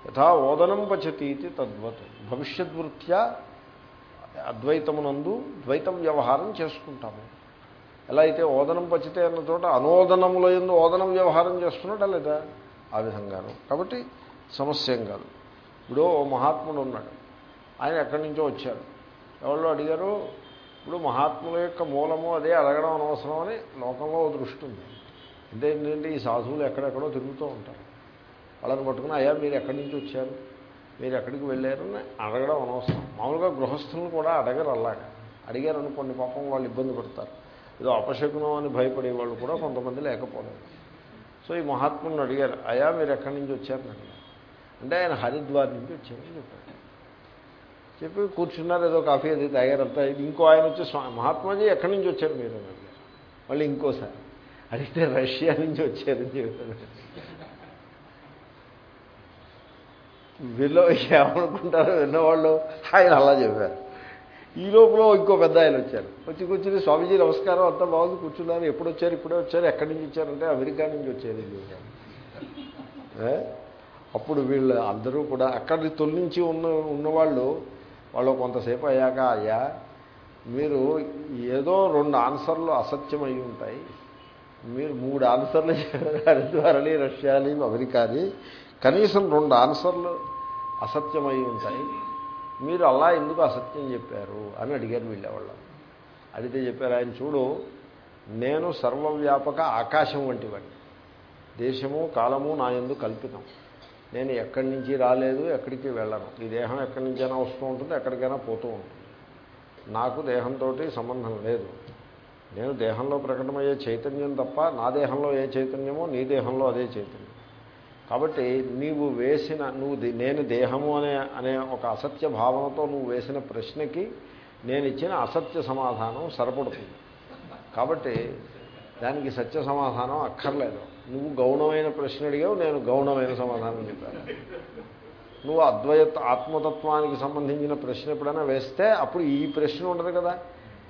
యథా ఓదనం పచతీతి తద్వత్. భవిష్యద్వృత్యా అద్వైతమునందు ద్వైతం వ్యవహారం చేసుకుంటాము. ఎలా అయితే ఓదనం పచితే అన్న చోట అనోదనముల ఎందు ఓదనం వ్యవహారం చేస్తున్నాడా లేదా? ఆ విధంగాను. కాబట్టి సమస్య ఏం కాదు. ఇప్పుడు ఓ మహాత్ముడు ఉన్నాడు. ఆయన ఎక్కడి నుంచో వచ్చారు ఎవరో అడిగారు ఇప్పుడు మహాత్ముల యొక్క మూలము అదే అడగడం అనవసరం అని లోకంలో ఓ దృష్టి ఉంది. అంటే ఏంటంటే ఈ సాధువులు ఎక్కడెక్కడో తిరుగుతూ ఉంటారు. వాళ్ళని పట్టుకుని అయ్యా మీరు ఎక్కడి నుంచి వచ్చారు? మీరు ఎక్కడికి వెళ్ళారని అడగడం అనవసరం. మామూలుగా గృహస్థులను కూడా అడగరు అలాగా. అడిగారు అనుకోండి పాపం వాళ్ళు ఇబ్బంది పడతారు. ఏదో అపశకునం అని భయపడే వాళ్ళు కూడా కొంతమంది లేకపోలేదు. సో ఈ మహాత్ముని అడిగారు అయా మీరు ఎక్కడి నుంచి వచ్చారని అడిగారు. అంటే ఆయన హరిద్వార్ నుంచి వచ్చారని చెప్పారు. చెప్పి కూర్చున్నారు ఏదో కాఫీ అది తాగారంతా ఇంకో ఆయన వచ్చి మహాత్మాజీ ఎక్కడి నుంచి వచ్చారు మీరు? అని అడిగారు. మళ్ళీ ఇంకోసారి అడిగితే రష్యా నుంచి వచ్చారని చెప్పారు. వీళ్ళు ఏమనుకుంటారు విన్నవాళ్ళు ఆయన అలా చెప్పారు. ఈ లోపల ఇంకో పెద్ద ఆయన వచ్చారు. వచ్చి కూర్చుని స్వామీజీ నమస్కారం అంతా బాగుంది కూర్చున్నారు ఎప్పుడు వచ్చారు ఇప్పుడే వచ్చారు ఎక్కడి నుంచి వచ్చారంటే అమెరికా నుంచి వచ్చారు అప్పుడు వీళ్ళు అందరూ కూడా అక్కడి తొలగించి ఉన్న ఉన్నవాళ్ళు వాళ్ళు కొంతసేపు అయ్యాక అయ్యా మీరు ఏదో రెండు ఆన్సర్లు అసత్యం అయి ఉంటాయి. మీరు మూడు ఆన్సర్లు హరిద్వారని రష్యాని అమెరికాని కనీసం రెండు ఆన్సర్లు అసత్యమై ఉంటాయి. మీరు అలా ఎందుకు అసత్యం చెప్పారు అని అడిగారు వీళ్ళెవాళ్ళు. అడిగితే చెప్పారు ఆయన చూడు నేను సర్వవ్యాపక ఆకాశం వంటి వాడిని దేశము కాలము నా ఎందు కల్పితం. నేను ఎక్కడి నుంచి రాలేదు ఎక్కడికి వెళ్ళను. ఈ దేహం ఎక్కడి నుంచైనా వస్తూ ఉంటుంది ఎక్కడికైనా పోతూ ఉంటుంది. నాకు దేహంతో సంబంధం లేదు. నేను దేహంలో ప్రకటమయ్యే చైతన్యం తప్ప నా దేహంలో ఏ చైతన్యమో నీ దేహంలో అదే చైతన్యం. కాబట్టి నీవు వేసిన నువ్వు నేను దేహము అనే అనే ఒక అసత్య భావనతో నువ్వు వేసిన ప్రశ్నకి నేను ఇచ్చిన అసత్య సమాధానం సరిపడుతుంది. కాబట్టి దానికి సత్య సమాధానం అక్కర్లేదు. నువ్వు గౌణమైన ప్రశ్న అడిగావు నేను గౌణమైన సమాధానం చెప్పాను. నువ్వు అద్వైత ఆత్మతత్వానికి సంబంధించిన ప్రశ్న ఎప్పుడైనా వేస్తే అప్పుడు ఈ ప్రశ్న ఉండదు కదా.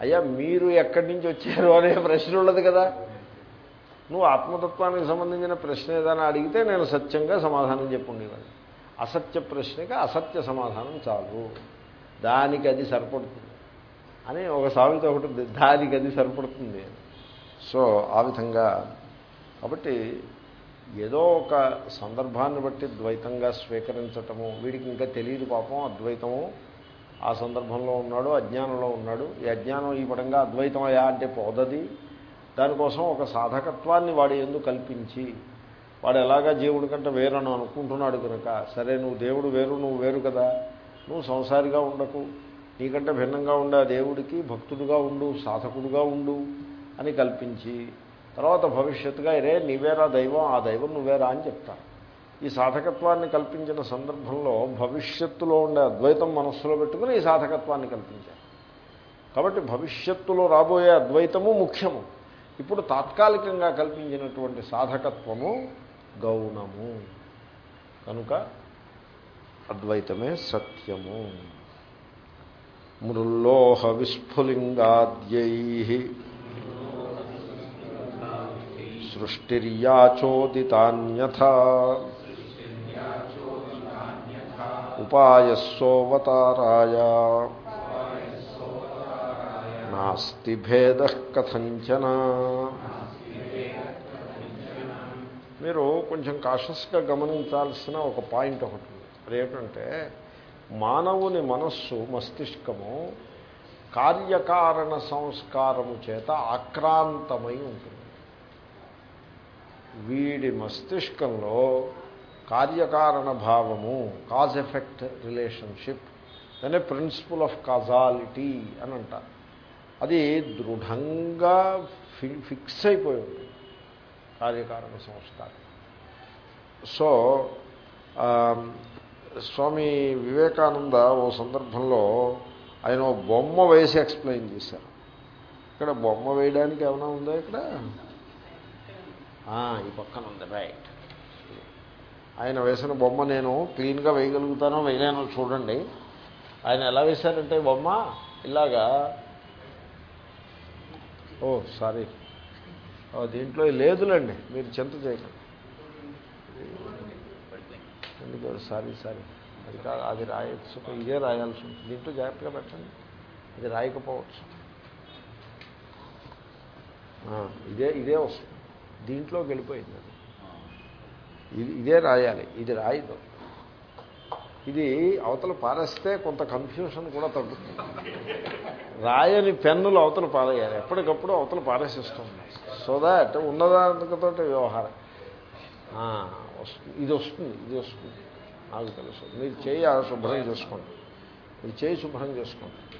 అయ్యా మీరు ఎక్కడి నుంచి వచ్చారు అనే ప్రశ్న ఉండదు కదా. నువ్వు ఆత్మతత్వానికి సంబంధించిన ప్రశ్న ఏదైనా అడిగితే నేను సత్యంగా సమాధానం చెప్పుండేవాడిని. అసత్య ప్రశ్నకి అసత్య సమాధానం చాలు. దానికి అది సరిపడుతుంది అని ఒక సామెత ఒకటి ఉంది దానికి అది సరిపడుతుంది సో ఆ విధంగా కాబట్టి ఏదో ఒక సందర్భాన్ని బట్టి ద్వైతంగా స్వీకరించటము వీడికి ఇంకా తెలియదు పాపం అద్వైతము. ఆ సందర్భంలో ఉన్నాడు అజ్ఞానంలో ఉన్నాడు. ఈ అజ్ఞానం ఈ పడంగా అద్వైతమయా అంటే పోదది. దానికోసం ఒక సాధకత్వాన్ని వాడు ఎందుకు కల్పించి వాడు ఎలాగా జీవుడి కంటే వేరని అనుకుంటున్నాడు కనుక సరే నువ్వు దేవుడు వేరు నువ్వు వేరు కదా నువ్వు సంసారిగా ఉండకు నీకంటే భిన్నంగా ఉండే దేవుడికి భక్తుడుగా ఉండు సాధకుడుగా ఉండు అని కల్పించి తర్వాత భవిష్యత్తుగా రే నీవేరా దైవం ఆ దైవం నువ్వేరా అని చెప్తాను ఈ సాధకత్వాన్ని కల్పించిన సందర్భంలో భవిష్యత్తులో ఉండే అద్వైతం మనస్సులో పెట్టుకుని ఈ సాధకత్వాన్ని కల్పించారు. కాబట్టి భవిష్యత్తులో రాబోయే అద్వైతము ముఖ్యము. ఇప్పుడు తాత్కాలికంగా కల్పించినటువంటి సాధకత్వము గౌణము. కనుక అద్వైతమే సత్యము. మృల్లోహ విస్ఫులింగాద్యై సృష్టిర్యాచోదితాన్యథ ఉపాయస్సోవతారాయ నాస్తి భేద కథంచనా. మీరు కొంచెం కాషస్గా గమనించాల్సిన ఒక పాయింట్ ఒకటి అదేంటంటే మానవుని మనస్సు మస్తిష్కము కార్యకారణ సంస్కారము చేత ఆక్రాంతమై ఉంటుంది. వీడి మస్తిష్కంలో కార్యకారణ భావము కాజ్ ఎఫెక్ట్ రిలేషన్షిప్ అనే ప్రిన్సిపల్ ఆఫ్ కాజాలిటీ అని అంటారు. అది దృఢంగా ఫి ఫిక్స్ అయిపోయి ఉంది. కార్యకారణ సంస్కారం సో స్వామి వివేకానంద ఓ సందర్భంలో ఆయన ఓ బొమ్మ వేసి ఎక్స్ప్లెయిన్ చేశారు. ఇక్కడ బొమ్మ వేయడానికి ఏమైనా ఉందా ఇక్కడ? ఈ పక్కన ఉంది రైట్. ఆయన వేసిన బొమ్మ నేను క్లీన్గా వేయగలుగుతానో వేయలేనో చూడండి. ఆయన ఎలా వేశారంటే బొమ్మ ఇలాగా ఓ సారీ. దీంట్లో లేదులేండి మీరు చింత చేయకండి. ఎందుకు? Sorry sorry. అది కాదు అది రాయొచ్చు ఇదే రాయాల్సి ఉంటుంది. దీంట్లో జాగ్రత్తగా పెట్టండి. ఇది రాయకపోవచ్చు. ఇదే ఇదే వస్తుంది. దీంట్లోకి వెళ్ళిపోయింది అది. ఇది ఇదే రాయాలి. ఇది రాయదు. ఇది అవతల పారేస్తే కొంత కన్ఫ్యూషన్ కూడా తగ్గుతుంది. రాయని పెన్నులు అవతలు పారేయాలి. ఎప్పటికప్పుడు అవతల పారేసిస్తుంది సో దాట్ ఉన్నదానికతో వ్యవహారం. వస్తుంది. ఇది వస్తుంది. ఇది వస్తుంది. నాకు తెలుసు. మీరు చేయి శుభ్రం చేసుకోండి. మీరు చేయి శుభ్రం చేసుకోండి.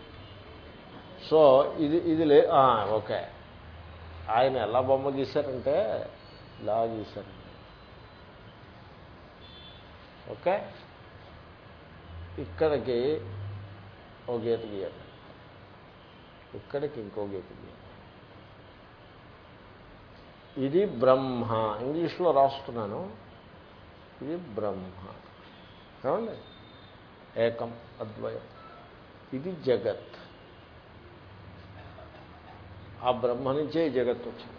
సో ఇది ఇది లే ఓకే. ఆయన ఎలా బొమ్మ గీశారంటే ఇలా గీశారు. ఓకే? ఇక్కడికి ఒక గీత గీయాలి. ఇక్కడికి ఇంకో గీత ఇది బ్రహ్మ. ఇంగ్లీష్లో రాస్తున్నాను. ఇది బ్రహ్మ. ఏమండి? ఏకం అద్వయం. ఇది జగత్. ఆ బ్రహ్మ నుంచే ఈ జగత్తు వచ్చింది.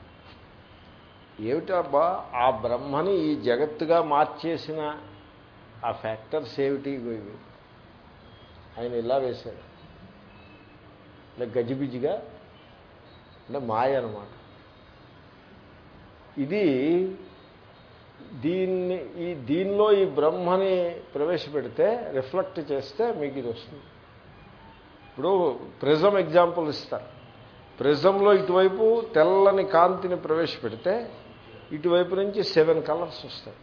ఏమిటబ్బా? ఆ బ్రహ్మని ఈ జగత్తుగా మార్చేసిన ఆ ఫ్యాక్టర్స్ ఏమిటి? ఇవి. ఆయన ఇలా వేశాడు. అంటే గజిబిజిగా అంటే మాయ అనమాట ఇది దీన్ని ఈ దీనిలో ఈ బ్రహ్మని ప్రవేశపెడితే రిఫ్లెక్ట్ చేస్తే మీకు ఇది వస్తుంది. ఇప్పుడు ప్రిజం ఎగ్జాంపుల్ ఇస్తారు. ప్రిజంలో ఇటువైపు తెల్లని కాంతిని ప్రవేశపెడితే ఇటువైపు నుంచి సెవెన్ కలర్స్ వస్తాయి.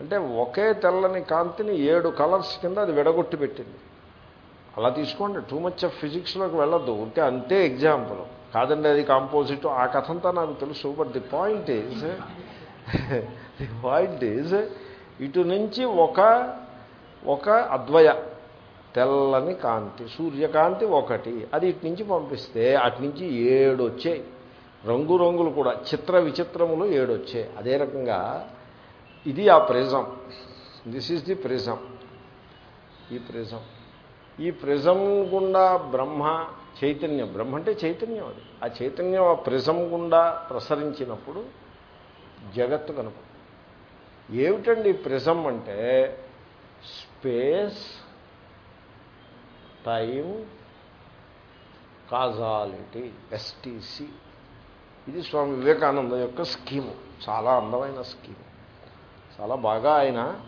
అంటే ఒకే తెల్లని కాంతిని ఏడు కలర్స్ కింద అది విడగొట్టి పెట్టింది అలా తీసుకోండి. టూ మచ్ ఆఫ్ ఫిజిక్స్లోకి వెళ్ళొద్దు. ఉంటే అంతే ఎగ్జాంపుల్ కాదండి అది కాంపోజిట్ ఆ కథంతా నాకు తెలుసు but the point is the point is ఇటు నుంచి ఒక ఒక అద్వయ తెల్లని కాంతి సూర్యకాంతి ఒకటి అది ఇటు నుంచి పంపిస్తే అటు నుంచి ఏడు వచ్చాయి రంగు రంగులు కూడా చిత్ర విచిత్రములు ఏడు వచ్చాయి అదే రకంగా ఇది ఆ prism. This is the prism ఈ ప్రిజం. ఈ ప్రిజం గుండా బ్రహ్మ చైతన్యం. బ్రహ్మ అంటే చైతన్యం అది. ఆ చైతన్యం ఆ ప్రిజం గుండా ప్రసరించినప్పుడు జగత్తు కనుక ఏమిటండి ప్రిజం అంటే? Space time causality STC. ఇది స్వామి వివేకానంద యొక్క స్కీము. చాలా అందమైన స్కీము. చాలా బాగా ఆయన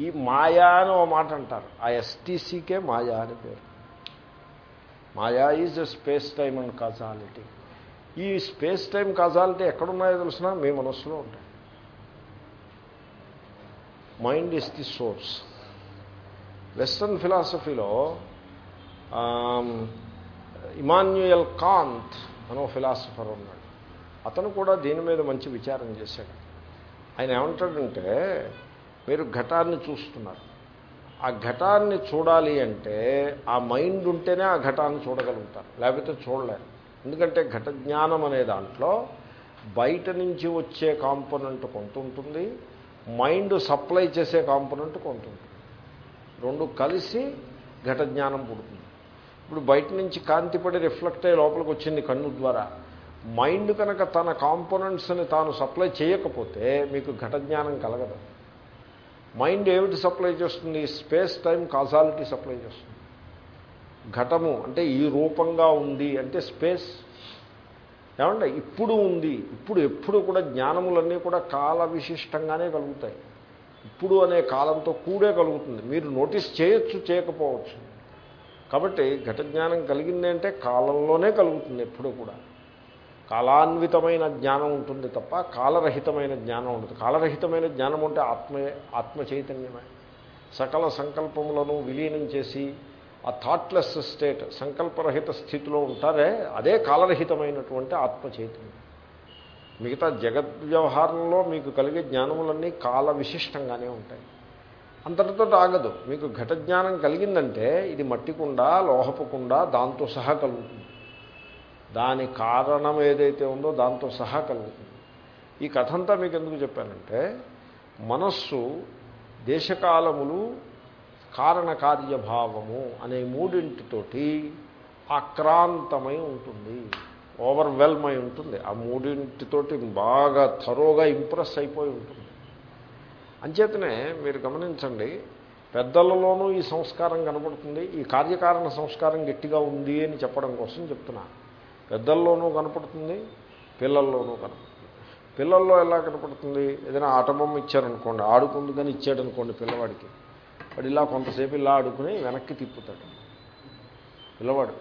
ఈ మాయా అని ఒక మాట అంటారు. ఆ ఎస్టీసీకే మాయా అని పేరు. మాయా is the space time and causality. ఈ స్పేస్ టైం కాజాలిటీ ఎక్కడున్నాయో తెలిసినా మీ మనస్సులో ఉంటాయి. Mind is the source western ఫిలాసఫీలో Immanuel Kant అనో ఫిలాసఫర్ ఉన్నాడు. అతను కూడా దీని మీద మంచి విచారం చేశాడు. ఆయన ఏమంటాడంటే మీరు ఘటాన్ని చూస్తున్నారు. ఆ ఘటాన్ని చూడాలి అంటే ఆ మైండ్ ఉంటేనే ఆ ఘటాన్ని చూడగలుగుతారు. లేకపోతే చూడలేరు. ఎందుకంటే ఘట జ్ఞానం అనే దాంట్లో బయట నుంచి వచ్చే కాంపోనెంట్ కొంత ఉంటుంది మైండ్ సప్లై చేసే కాంపోనెంట్ కొంత ఉంటుంది. రెండు కలిసి ఘట జ్ఞానం పుడుతుంది. ఇప్పుడు బయట నుంచి కాంతి పడి రిఫ్లెక్ట్ అయ్యి లోపలికి వచ్చింది కన్ను ద్వారా మైండ్ కనుక తన కాంపోనెంట్స్ని తాను సప్లై చేయకపోతే మీకు ఘట జ్ఞానం కలగదు. మైండ్ ఏమిటి సప్లై చేస్తుంది? స్పేస్ టైం కాజాలిటీ సప్లై చేస్తుంది. ఘటము అంటే ఈ రూపంగా ఉంది అంటే స్పేస్. ఏమంటే ఇప్పుడు ఉంది. ఇప్పుడు ఎప్పుడు కూడా జ్ఞానములన్నీ కూడా కాల విశిష్టంగానే కలుగుతాయి. ఇప్పుడు అనే కాలంతో కూడే కలుగుతుంది. మీరు నోటీస్ చేయొచ్చు చేయకపోవచ్చు. కాబట్టి ఘట జ్ఞానం కలిగింది అంటే కాలంలోనే కలుగుతుంది ఎప్పుడు కూడా. కాలాన్వితమైన జ్ఞానం ఉంటుంది తప్ప కాలరహితమైన జ్ఞానం ఉండదు. కాలరహితమైన జ్ఞానం అంటే ఆత్మే ఆత్మ చైతన్యమే. సకల సంకల్పములను విలీనం చేసి ఆ థాట్లెస్ స్టేట్ సంకల్పరహిత స్థితిలో ఉంటారే అదే కాలరహితమైనటువంటి ఆత్మ చైతన్యం. మిగతా జగత్ వ్యవహారంలో మీకు కలిగే జ్ఞానములన్నీ కాల విశిష్టంగానే ఉంటాయి. అంతటితో ఆగదు. మీకు ఘట జ్ఞానం కలిగిందంటే ఇది మట్టి కుండ లోహపు కుండ దాంతో సహా కలుగుతుంది. దాని కారణం ఏదైతే ఉందో దాంతో సహా కలుగుతుంది. ఈ కథంతా మీకు ఎందుకు చెప్పానంటే మనస్సు దేశకాలములు కారణకార్యభావము అనే మూడింటితోటి ఆక్రాంతమై ఉంటుంది ఓవర్వెల్మ్ అయి ఉంటుంది. ఆ మూడింటితోటి బాగా థరోగా ఇంప్రెస్ అయిపోయి ఉంటుంది. అంచేతనే మీరు గమనించండి పెద్దలలోనూ ఈ సంస్కారం కనపడుతుంది ఈ కార్యకారణ సంస్కారం గట్టిగా ఉంది అని చెప్పడం కోసం చెప్తున్నాను పెద్దల్లోనూ కనపడుతుంది పిల్లల్లోనూ కనపడుతుంది. పిల్లల్లో ఎలా కనపడుతుంది? ఏదైనా ఆటబొమ్మ ఇచ్చారనుకోండి ఆడుకుందుకని ఇచ్చాడనుకోండి పిల్లవాడికి. వాడు ఇలా కొంతసేపు ఇలా ఆడుకుని వెనక్కి తిప్పుతాడు. పిల్లవాడు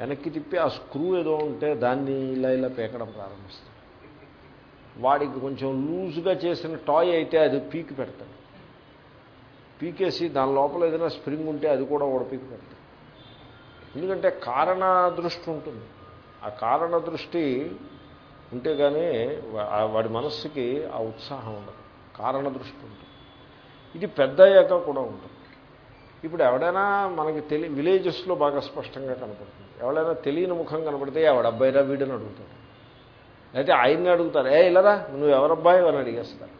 వెనక్కి తిప్పి ఆ స్క్రూ ఏదో ఉంటే దాన్ని ఇలా ఇలా పీకడం ప్రారంభిస్తాడు. వాడికి కొంచెం లూజ్గా చేసిన టాయ్ అయితే అది పీకి పెడతాడు. పీకేసి దాని లోపల ఏదైనా స్ప్రింగ్ ఉంటే అది కూడా కూడా పీకి పెడతాడు. ఎందుకంటే కారణ దృష్టి ఉంటుంది. ఆ కారణ దృష్టి ఉంటే కానీ వాడి మనస్సుకి ఆ ఉత్సాహం ఉండదు. కారణ దృష్టి ఉంటుంది. ఇది పెద్ద అయ్యాక కూడా ఉంటుంది. ఇప్పుడు ఎవడైనా మనకి తెలి విలేజెస్లో బాగా స్పష్టంగా కనపడుతుంది. ఎవడైనా తెలియని ముఖం కనపడితే ఎవడబ్బాయిరా వీడని అడుగుతాడు. అయితే ఆయన్ని అడుగుతారు ఏ ఇలారా నువ్వు ఎవరబ్బాయి అని అడిగేస్తారు.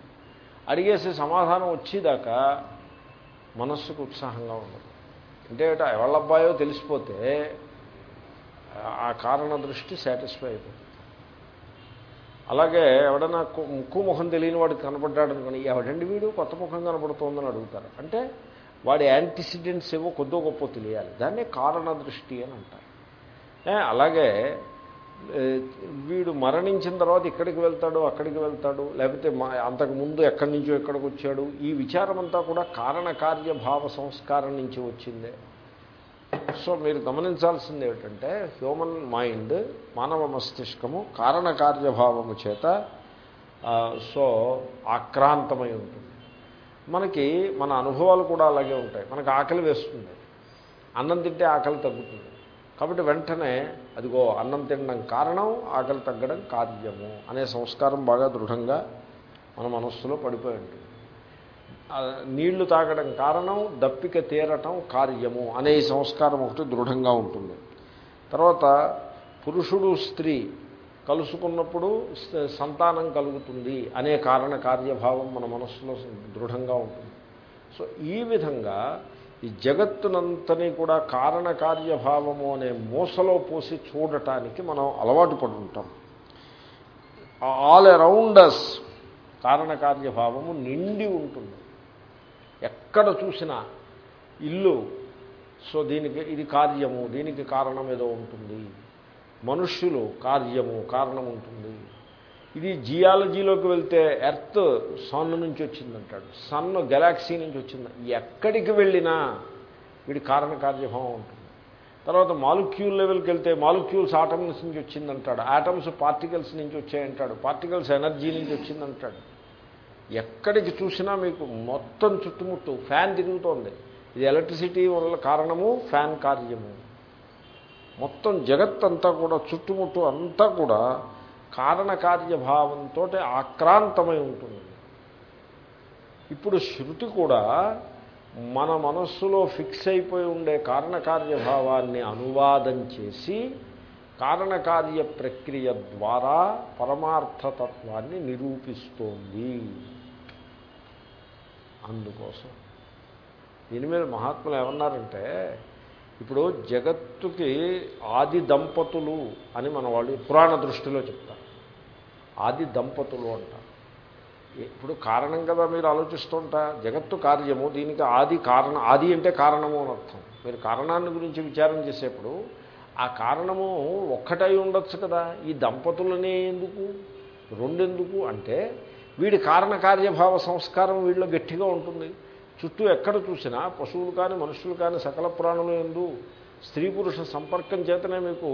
అడిగేసి సమాధానం వచ్చేదాకా మనస్సుకు ఉత్సాహంగా ఉండదు. అంటే ఎవళ్ళబ్బాయో తెలిసిపోతే ఆ కారణ దృష్టి సాటిస్ఫై అయిపోతుంది. అలాగే ఎవడన్నా ముక్కు ముఖం తెలియని వాడికి కనపడ్డాడు అనుకోని ఎవడండి వీడు? కొత్త ముఖం కనపడుతోందని అడుగుతారు. అంటే వాడి యాంటిసిడెంట్స్ ఏవో కొద్దో గొప్ప తెలియాలి. దాన్నే కారణ దృష్టి అని అంటారు. అలాగే వీడు మరణించిన తర్వాత ఇక్కడికి వెళ్తాడు అక్కడికి వెళ్తాడు లేకపోతే అంతకుముందు ఎక్కడి నుంచో ఎక్కడికి వచ్చాడు ఈ విచారమంతా కూడా కారణకార్యభావ సంస్కారం నుంచి వచ్చిందే. సో మీరు గమనించాల్సింది ఏమిటంటే హ్యూమన్ మైండ్ మానవ మస్తిష్కము కారణకార్యభావము చేత సో ఆక్రాంతమై ఉంటుంది. మనకి మన అనుభవాలు కూడా అలాగే ఉంటాయి. మనకు ఆకలి వేస్తుంది. అన్నం తింటే ఆకలి తగ్గుతుంది. కాబట్టి వెంటనే అదిగో అన్నం తినడం కారణం ఆకలి తగ్గడం కార్యము అనే సంస్కారం బాగా దృఢంగా మన మనస్సులో పడిపోయి ఉంటుంది. నీళ్ళు తాగడం కారణం దప్పిక తీరటం కార్యము అనే సంస్కారం ఒకటి దృఢంగా ఉంటుంది. తర్వాత పురుషుడు స్త్రీ కలుసుకున్నప్పుడు సంతానం కలుగుతుంది అనే కారణ కార్యభావం మన మనస్సులో దృఢంగా ఉంటుంది. సో ఈ విధంగా ఈ జగత్తునంతని కూడా కారణ కార్యభావము అనే మూసలో పోసి చూడటానికి మనం అలవాటు పడుంటాం ఆల్ అరౌండ్ అస్ కారణ కార్యభావము నిండి ఉంటుంది. ఎక్కడ చూసినా ఇల్లు. సో దీనికి ఇది కార్యము దీనికి కారణం ఏదో ఉంటుంది. మనుష్యులు కార్యము కారణం ఉంటుంది. ఇది జియాలజీలోకి వెళ్తే ఎర్త్ సన్ నుంచి వచ్చిందంటాడు. సన్ గెలాక్సీ నుంచి వచ్చింది. ఎక్కడికి వెళ్ళినా వీడి కారణ కార్యభావం ఉంటుంది. తర్వాత మాలిక్యూల్ లెవెల్కి వెళ్తే మాలిక్యూల్స్ ఆటమ్స్ నుంచి వచ్చిందంటాడు. ఆటమ్స్ పార్టికల్స్ నుంచి వచ్చాయంటాడు. పార్టికల్స్ ఎనర్జీ నుంచి వచ్చిందంటాడు. ఎక్కడికి చూసినా మీకు మొత్తం చుట్టుముట్టు ఫ్యాన్ తిరుగుతోంది. ఇది ఎలక్ట్రిసిటీ వల్ల కారణము ఫ్యాన్ కార్యము. మొత్తం జగత్తంతా కూడా చుట్టుముట్టు అంతా కూడా కారణకార్యభావంతో ఆక్రాంతమై ఉంటుంది. ఇప్పుడు శృతి కూడా మన మనస్సులో ఫిక్స్ అయిపోయి ఉండే కారణకార్యభావాన్ని అనువాదం చేసి కారణకార్య ప్రక్రియ ద్వారా పరమార్థతత్వాన్ని నిరూపిస్తోంది. అందుకోసం. దీని మీద మహాత్ములు ఏమన్నారంటే ఇప్పుడు జగత్తుకి ఆది దంపతులు అని మన వాళ్ళు పురాణ దృష్టిలో చెప్తారు. ఆది దంపతులు అంటారు. ఇప్పుడు కారణం కదా మీరు ఆలోచిస్తుంటా? జగత్తు కార్యము దీనికి ఆది కారణం ఆది అంటే కారణము అని అర్థం. మీరు కారణాన్ని గురించి విచారం చేసేప్పుడు ఆ కారణము ఒక్కటై ఉండొచ్చు కదా? ఈ దంపతులనే ఎందుకు? రెండెందుకు? అంటే వీడి కారణకార్యభావ సంస్కారం వీళ్ళలో గట్టిగా ఉంటుంది. చుట్టూ ఎక్కడ చూసినా పశువులు కానీ మనుషులు కానీ సకల ప్రాణులు ఎందు స్త్రీ పురుష సంపర్కం చేతనే మీకు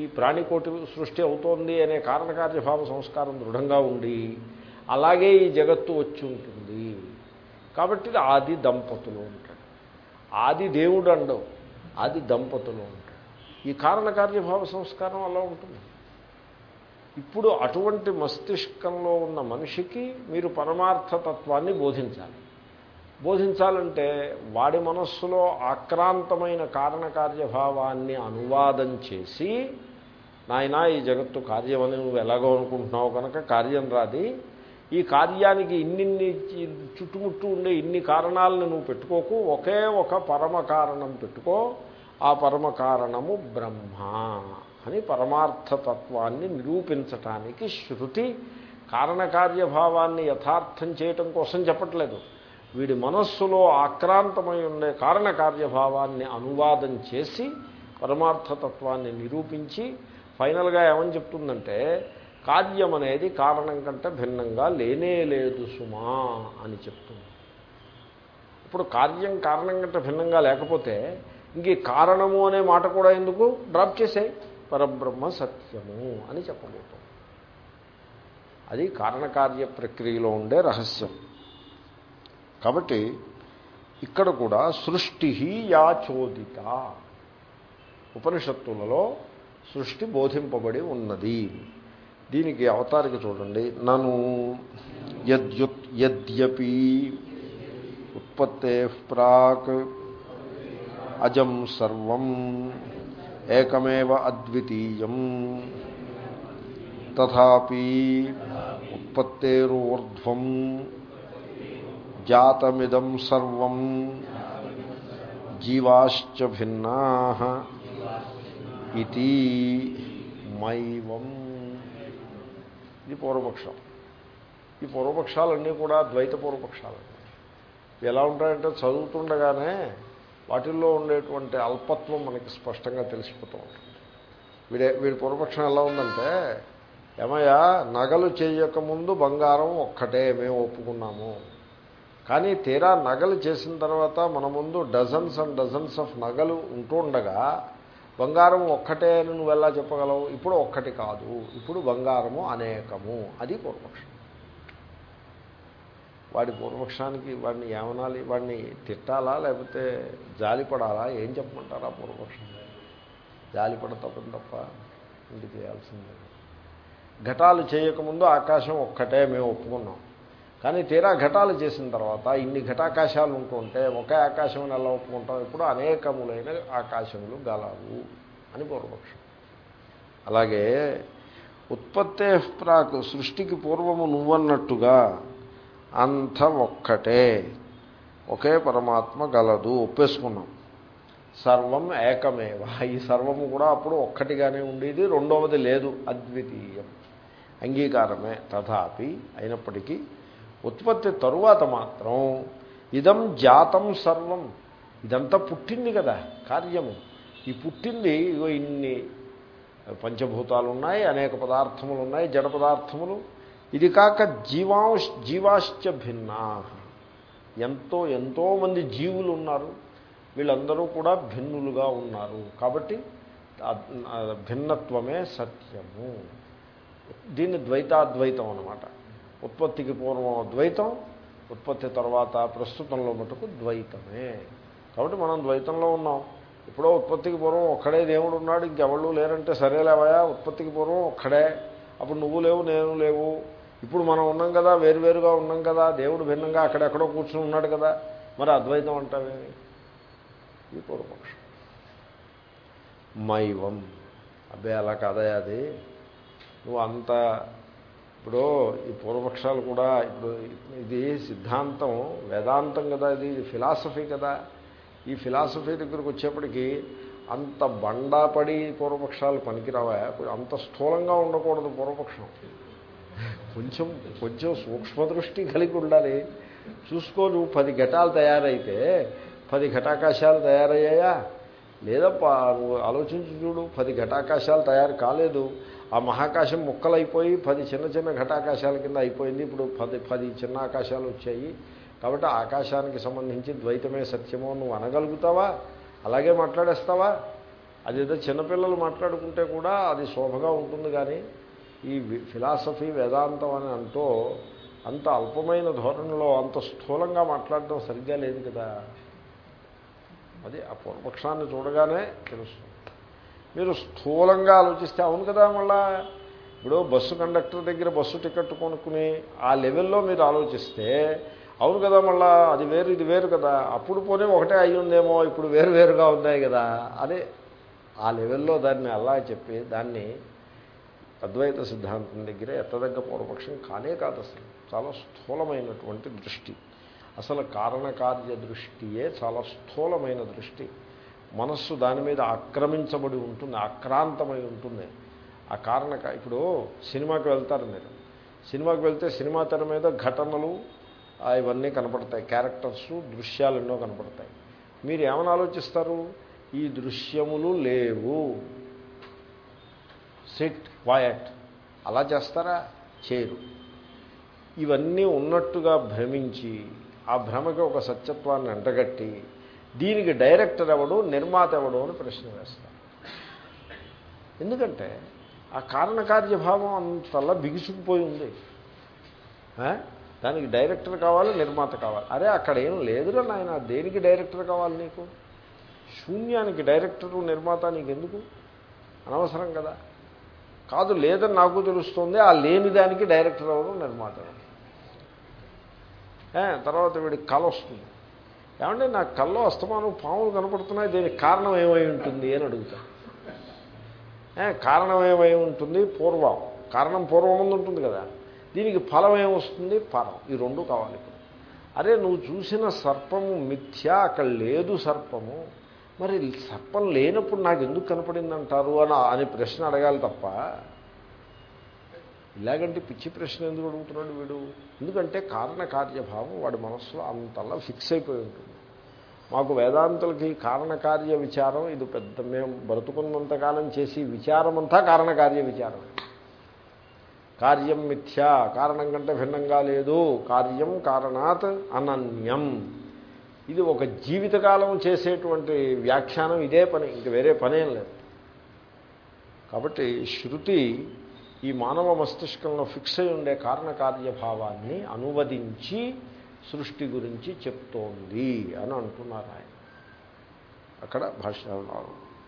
ఈ ప్రాణికోటి సృష్టి అవుతోంది అనే కారణకార్యభావ సంస్కారం దృఢంగా ఉండి అలాగే ఈ జగత్తు వచ్చి ఉంటుంది. కాబట్టి ఆది దంపతులు ఉంటాడు ఆది దేవుడు అండవు ఆది దంపతులు ఉంటాడు ఈ కారణకార్యభావ సంస్కారం అలా ఉంటుంది. ఇప్పుడు అటువంటి మస్తిష్కంలో ఉన్న మనిషికి మీరు పరమార్థతత్వాన్ని బోధించాలి. బోధించాలంటే వాడి మనస్సులో ఆక్రాంతమైన కారణకార్యభావాన్ని అనువాదం చేసి నాయన ఈ జగత్తు కార్యమని నువ్వు ఎలాగో అనుకుంటున్నావు కనుక కార్యం రాది. ఈ కార్యానికి ఇన్నిన్ని చుట్టుముట్టు ఉండే ఇన్ని కారణాలను నువ్వు పెట్టుకోకు. ఒకే ఒక పరమ కారణం పెట్టుకో. ఆ పరమ కారణము బ్రహ్మ. అని పరమార్థతత్వాన్ని నిరూపించటానికి శృతి కారణకార్యభావాన్ని యథార్థం చేయటం కోసం చెప్పట్లేదు. వీడి మనస్సులో ఆక్రాంతమై ఉండే కారణకార్యభావాన్ని అనువాదం చేసి పరమార్థతత్వాన్ని నిరూపించి ఫైనల్గా ఏమని చెప్తుందంటే కార్యం అనేది కారణం కంటే భిన్నంగా లేనే లేదు సుమా అని చెప్తుంది. ఇప్పుడు కార్యం కారణం కంటే భిన్నంగా లేకపోతే ఇంక కారణము అనే మాట కూడా ఎందుకు డ్రాప్ చేసాయి? పరబ్రహ్మ సత్యము అని చెప్పబోతాం. అది కారణకార్య ప్రక్రియలో ఉండే రహస్యం. కాబట్టి ఇక్కడ కూడా సృష్టి యాచోదిత. ఉపనిషత్తులలో సృష్టి బోధింపబడి ఉన్నది. దీనికి అవతారిక చూడండి. నను యద్యుత్ యద్యపి ఉత్పత్తే ప్రాక్ అజం సర్వం ఏకమేవ అద్వితీయం. తథాపి ఉత్పత్తేరూర్ధ్వం జాతమిదం సర్వం జీవాశ్చ భిన్నా ఇది మైవం. ఇది పూర్వపక్షం. ఈ పూర్వపక్షాలన్నీ కూడా ద్వైత పూర్వపక్షాలు ఎలా ఉంటాయంటే చదువుతుండగానే వాటిల్లో ఉండేటువంటి అల్పత్వం మనకి స్పష్టంగా తెలిసిపోతూ ఉంటుంది. వీడే వీడి పూర్వపక్షం ఎలా ఉందంటే ఏమయ్యా నగలు చేయకముందు బంగారం ఒక్కటే మేము ఒప్పుకున్నాము. కానీ తీరా నగలు చేసిన తర్వాత మన ముందు డజన్స్ అండ్ డజన్స్ ఆఫ్ నగలు ఉంటుండగా బంగారం ఒక్కటే అని నువ్వు ఎలా చెప్పగలవు? ఇప్పుడు ఒక్కటి కాదు. ఇప్పుడు బంగారము అనేకము. అది పూర్వపక్షం. వాడి పూర్వపక్షానికి వాడిని ఏమనాలి వాడిని తిట్టాలా లేకపోతే జాలిపడాలా ఏం చెప్పమంటారా పూర్వపక్షం? జాలిపడ తప్పని తప్ప ఇంటి చేయాల్సిందే. ఘటాలు చేయకముందు ఆకాశం ఒక్కటే మేము ఒప్పుకున్నాం. కానీ తీరా ఘటాలు చేసిన తర్వాత ఇన్ని ఘటాకాశాలు ఉంటుంటే ఒకే ఆకాశం ఎలా ఒప్పుకుంటాం? ఇప్పుడు అనేకములైన ఆకాశములు గలవు అని పూర్వపక్షం. అలాగే ఉత్పత్తే ప్రాక్ సృష్టికి పూర్వము నువ్వన్నట్టుగా అంత ఒక్కటే ఒకే పరమాత్మ గలదు. ఒప్పేసుకున్నాం. సర్వం ఏకమేవ. ఈ సర్వము కూడా అప్పుడు ఒక్కటిగానే ఉండేది రెండవది లేదు. అద్వితీయం. అంగీకారమే తథాపి అయినప్పటికీ ఉత్పత్తి తరువాత మాత్రం ఇదం జాతం సర్వం. ఇదంతా పుట్టింది కదా కార్యము. ఈ పుట్టింది ఇగో ఇన్ని పంచభూతాలు ఉన్నాయి అనేక పదార్థములు ఉన్నాయి జడ పదార్థములు ఇది కాక జీవాంశ జీవాశ్చ భిన్నా. ఎంతో ఎంతోమంది జీవులు ఉన్నారు. వీళ్ళందరూ కూడా భిన్నులుగా ఉన్నారు. కాబట్టి భిన్నత్వమే సత్యము. దీన్ని ద్వైతాద్వైతం అనమాట ఉత్పత్తికి పూర్వం ద్వైతం ఉత్పత్తి తర్వాత ప్రస్తుతంలో మటుకు ద్వైతమే. కాబట్టి మనం ద్వైతంలో ఉన్నాం. ఇప్పుడో ఉత్పత్తికి పూర్వం ఒక్కడే దేవుడు ఉన్నాడు ఇంకెవళ్ళు లేరంటే సరేలేవయా ఉత్పత్తికి పూర్వం ఒక్కడే. అప్పుడు నువ్వు లేవు నేను లేవు. ఇప్పుడు మనం ఉన్నాం కదా వేరువేరుగా ఉన్నాం కదా దేవుడు భిన్నంగా అక్కడెక్కడో కూర్చుని ఉన్నాడు కదా మరి అద్వైతం అంటావేమి ఈ పూర్వపక్షం. మైవం. అబ్బే అలా కాదయా అది. నువ్వు అంత ఇప్పుడు ఈ పూర్వపక్షాలు కూడా ఇప్పుడు ఇది సిద్ధాంతం వేదాంతం కదా ఇది ఫిలాసఫీ కదా. ఈ ఫిలాసఫీ దగ్గరకు వచ్చేప్పటికీ అంత బండాపడి పూర్వపక్షాలు పనికిరావా? అంత స్థూలంగా ఉండకూడదు పూర్వపక్షం. కొంచెం కొంచెం సూక్ష్మదృష్టి కలిగి ఉండాలి. చూసుకో నువ్వు పది ఘటాలు తయారైతే పది ఘటాకాశాలు తయారయ్యాయా? లేదప్పా నువ్వు ఆలోచించి చూడు పది ఘటాకాశాలు తయారు కాలేదు. ఆ మహాకాశం ముక్కలైపోయి పది చిన్న చిన్న ఘటాకాశాల కింద అయిపోయింది. ఇప్పుడు పది పది చిన్న ఆకాశాలు వచ్చాయి. కాబట్టి ఆకాశానికి సంబంధించి ద్వైతమే సత్యమో నువ్వు అనగలుగుతావా? అలాగే మాట్లాడేస్తావా? అదేదో చిన్నపిల్లలు మాట్లాడుకుంటే కూడా అది శోభగా ఉంటుంది కానీ ఈ ఫిలాసఫీ వేదాంతం అని అంటూ అంత అల్పమైన ధోరణిలో అంత స్థూలంగా మాట్లాడటం సరిగ్గా లేదు కదా. అది ఆ పూర్వపక్షాన్ని చూడగానే తెలుస్తుంది. మీరు స్థూలంగా ఆలోచిస్తే అవును కదా మళ్ళా. ఇప్పుడు బస్సు కండక్టర్ దగ్గర బస్సు టికెట్ కొనుక్కుని ఆ లెవెల్లో మీరు ఆలోచిస్తే అవును కదా మళ్ళా అది వేరు ఇది వేరు కదా. అప్పుడు పోనీ ఒకటే అయి ఉందేమో ఇప్పుడు వేరు వేరుగా ఉన్నాయి కదా అదే ఆ లెవెల్లో దాన్ని అలా చెప్పి దాన్ని అద్వైత సిద్ధాంతం దగ్గర ఎత్తదగ్గ పూర్వపక్షం కానే కాదు అసలు. చాలా స్థూలమైనటువంటి దృష్టి. అసలు కారణకార్య దృష్టియే చాలా స్థూలమైన దృష్టి. మనస్సు దాని మీద ఆక్రమించబడి ఉంటుంది ఆక్రాంతమై ఉంటుంది. ఆ కారణ ఇప్పుడు సినిమాకి వెళ్తారు మీరు. సినిమాకి వెళ్తే సినిమా తెర మీద ఘటనలు ఇవన్నీ కనపడతాయి. క్యారెక్టర్స్ దృశ్యాలు ఎన్నో కనపడతాయి. మీరు ఏమని ఆలోచిస్తారు? ఈ దృశ్యములు లేవు. సిట్ క్వయట్ అలా చేస్తారా? చేయరు. ఇవన్నీ ఉన్నట్టుగా భ్రమించి ఆ భ్రమకి ఒక సత్యత్వాన్ని అంటగట్టి దీనికి డైరెక్టర్ ఎవడు నిర్మాత ఎవడు అని ప్రశ్న వేస్తారు. ఎందుకంటే ఆ కారణకార్యభావం అంతలా బిగుసుకుపోయి ఉంది. దానికి డైరెక్టర్ కావాలి నిర్మాత కావాలి. అరే అక్కడ ఏం లేదురా నాయన దేనికి డైరెక్టర్ కావాలి నీకు? శూన్యానికి డైరెక్టరు నిర్మాత నీకు ఎందుకు అనవసరం కదా. కాదు లేదని నాకు తెలుస్తుంది ఆ లేని దానికి డైరెక్టర్ అవ్వడం నిర్మాత తర్వాత వీడికి కళ వస్తుంది. ఏమంటే నా కళ్ళలో అస్తమానం పాములు కనపడుతున్నాయి దీనికి కారణం ఏమై ఉంటుంది అని అడుగుతా. కారణం ఏమై ఉంటుంది? పూర్వం. కారణం పూర్వం ముందు ఉంటుంది కదా. దీనికి ఫలం ఏమొస్తుంది పరం ఈ రెండు కావాలి అరే నువ్వు చూసిన సర్పము మిథ్య అక్కడ లేదు సర్పము. మరి సర్పం లేనప్పుడు నాకు ఎందుకు కనపడిందంటారు అని అని ప్రశ్న అడగాలి తప్ప. ఇలాగంటే పిచ్చి ప్రశ్న ఎందుకు అడుగుతున్నాడు వీడు? ఎందుకంటే కారణకార్యభావం వాడి మనస్సులో అంతలా ఫిక్స్ అయిపోయి ఉంటుంది. మాకు వేదాంతులకి కారణకార్య విచారం ఇది పెద్ద మేము బ్రతుకున్నంతకాలం చేసి విచారం అంతా కారణకార్య విచారం. కార్యం మిథ్యా కారణం కంటే భిన్నంగా లేదు. కార్యం కారణాత్ అనన్యం. ఇది ఒక జీవితకాలం చేసేటువంటి వ్యాఖ్యానం ఇదే పని ఇంక వేరే పనేం లేదు. కాబట్టి శృతి ఈ మానవ మస్తిష్కంలో ఫిక్స్ అయి ఉండే కారణకార్యభావాన్ని అనువదించి సృష్టి గురించి చెప్తోంది అని అంటున్నారు ఆయన. అక్కడ భాష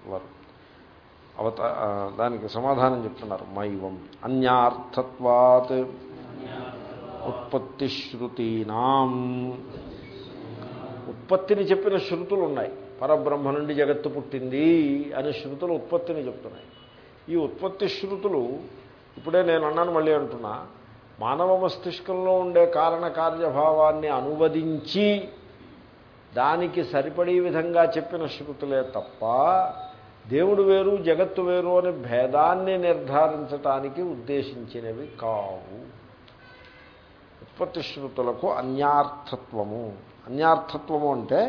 వారు అవత దానికి సమాధానం చెప్తున్నారు. మైవం అన్యార్థత్వాత్ ఉత్పత్తి శృతీనాం ఉత్పత్తిని చెప్పిన శృతులు ఉన్నాయి పరబ్రహ్మ నుండి జగత్తు పుట్టింది అనే శృతులు ఉత్పత్తిని చెప్తున్నాయి. ఈ ఉత్పత్తి శృతులు ఇప్పుడే నేను అన్నాను మళ్ళీ అంటున్నా మానవ మస్తిష్కంలో ఉండే కారణకార్యభావాన్ని అనువదించి దానికి సరిపడే విధంగా చెప్పిన శృతులే తప్ప దేవుడు వేరు జగత్తు వేరు అనే భేదాన్ని నిర్ధారించటానికి ఉద్దేశించినవి కావు. ఉత్పత్తి శృతులకు అన్యార్థత్వము. అన్యార్థత్వము అంటే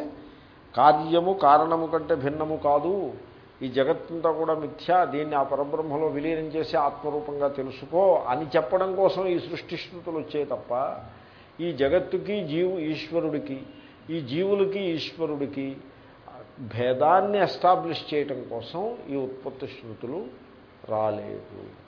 కార్యము కారణము కంటే భిన్నము కాదు. ఈ జగత్తంతా కూడా మిథ్య. దీన్ని ఆ పరబ్రహ్మలో విలీనం చేసి ఆత్మరూపంగా తెలుసుకో అని చెప్పడం కోసం ఈ సృష్టి శృతులు వచ్చాయి తప్ప ఈ జగత్తుకి జీవు ఈశ్వరుడికి ఈ జీవులకి ఈశ్వరుడికి భేదాన్ని ఎస్టాబ్లిష్ చేయటం కోసం ఈ ఉత్పత్తి శృతులు రాలేదు.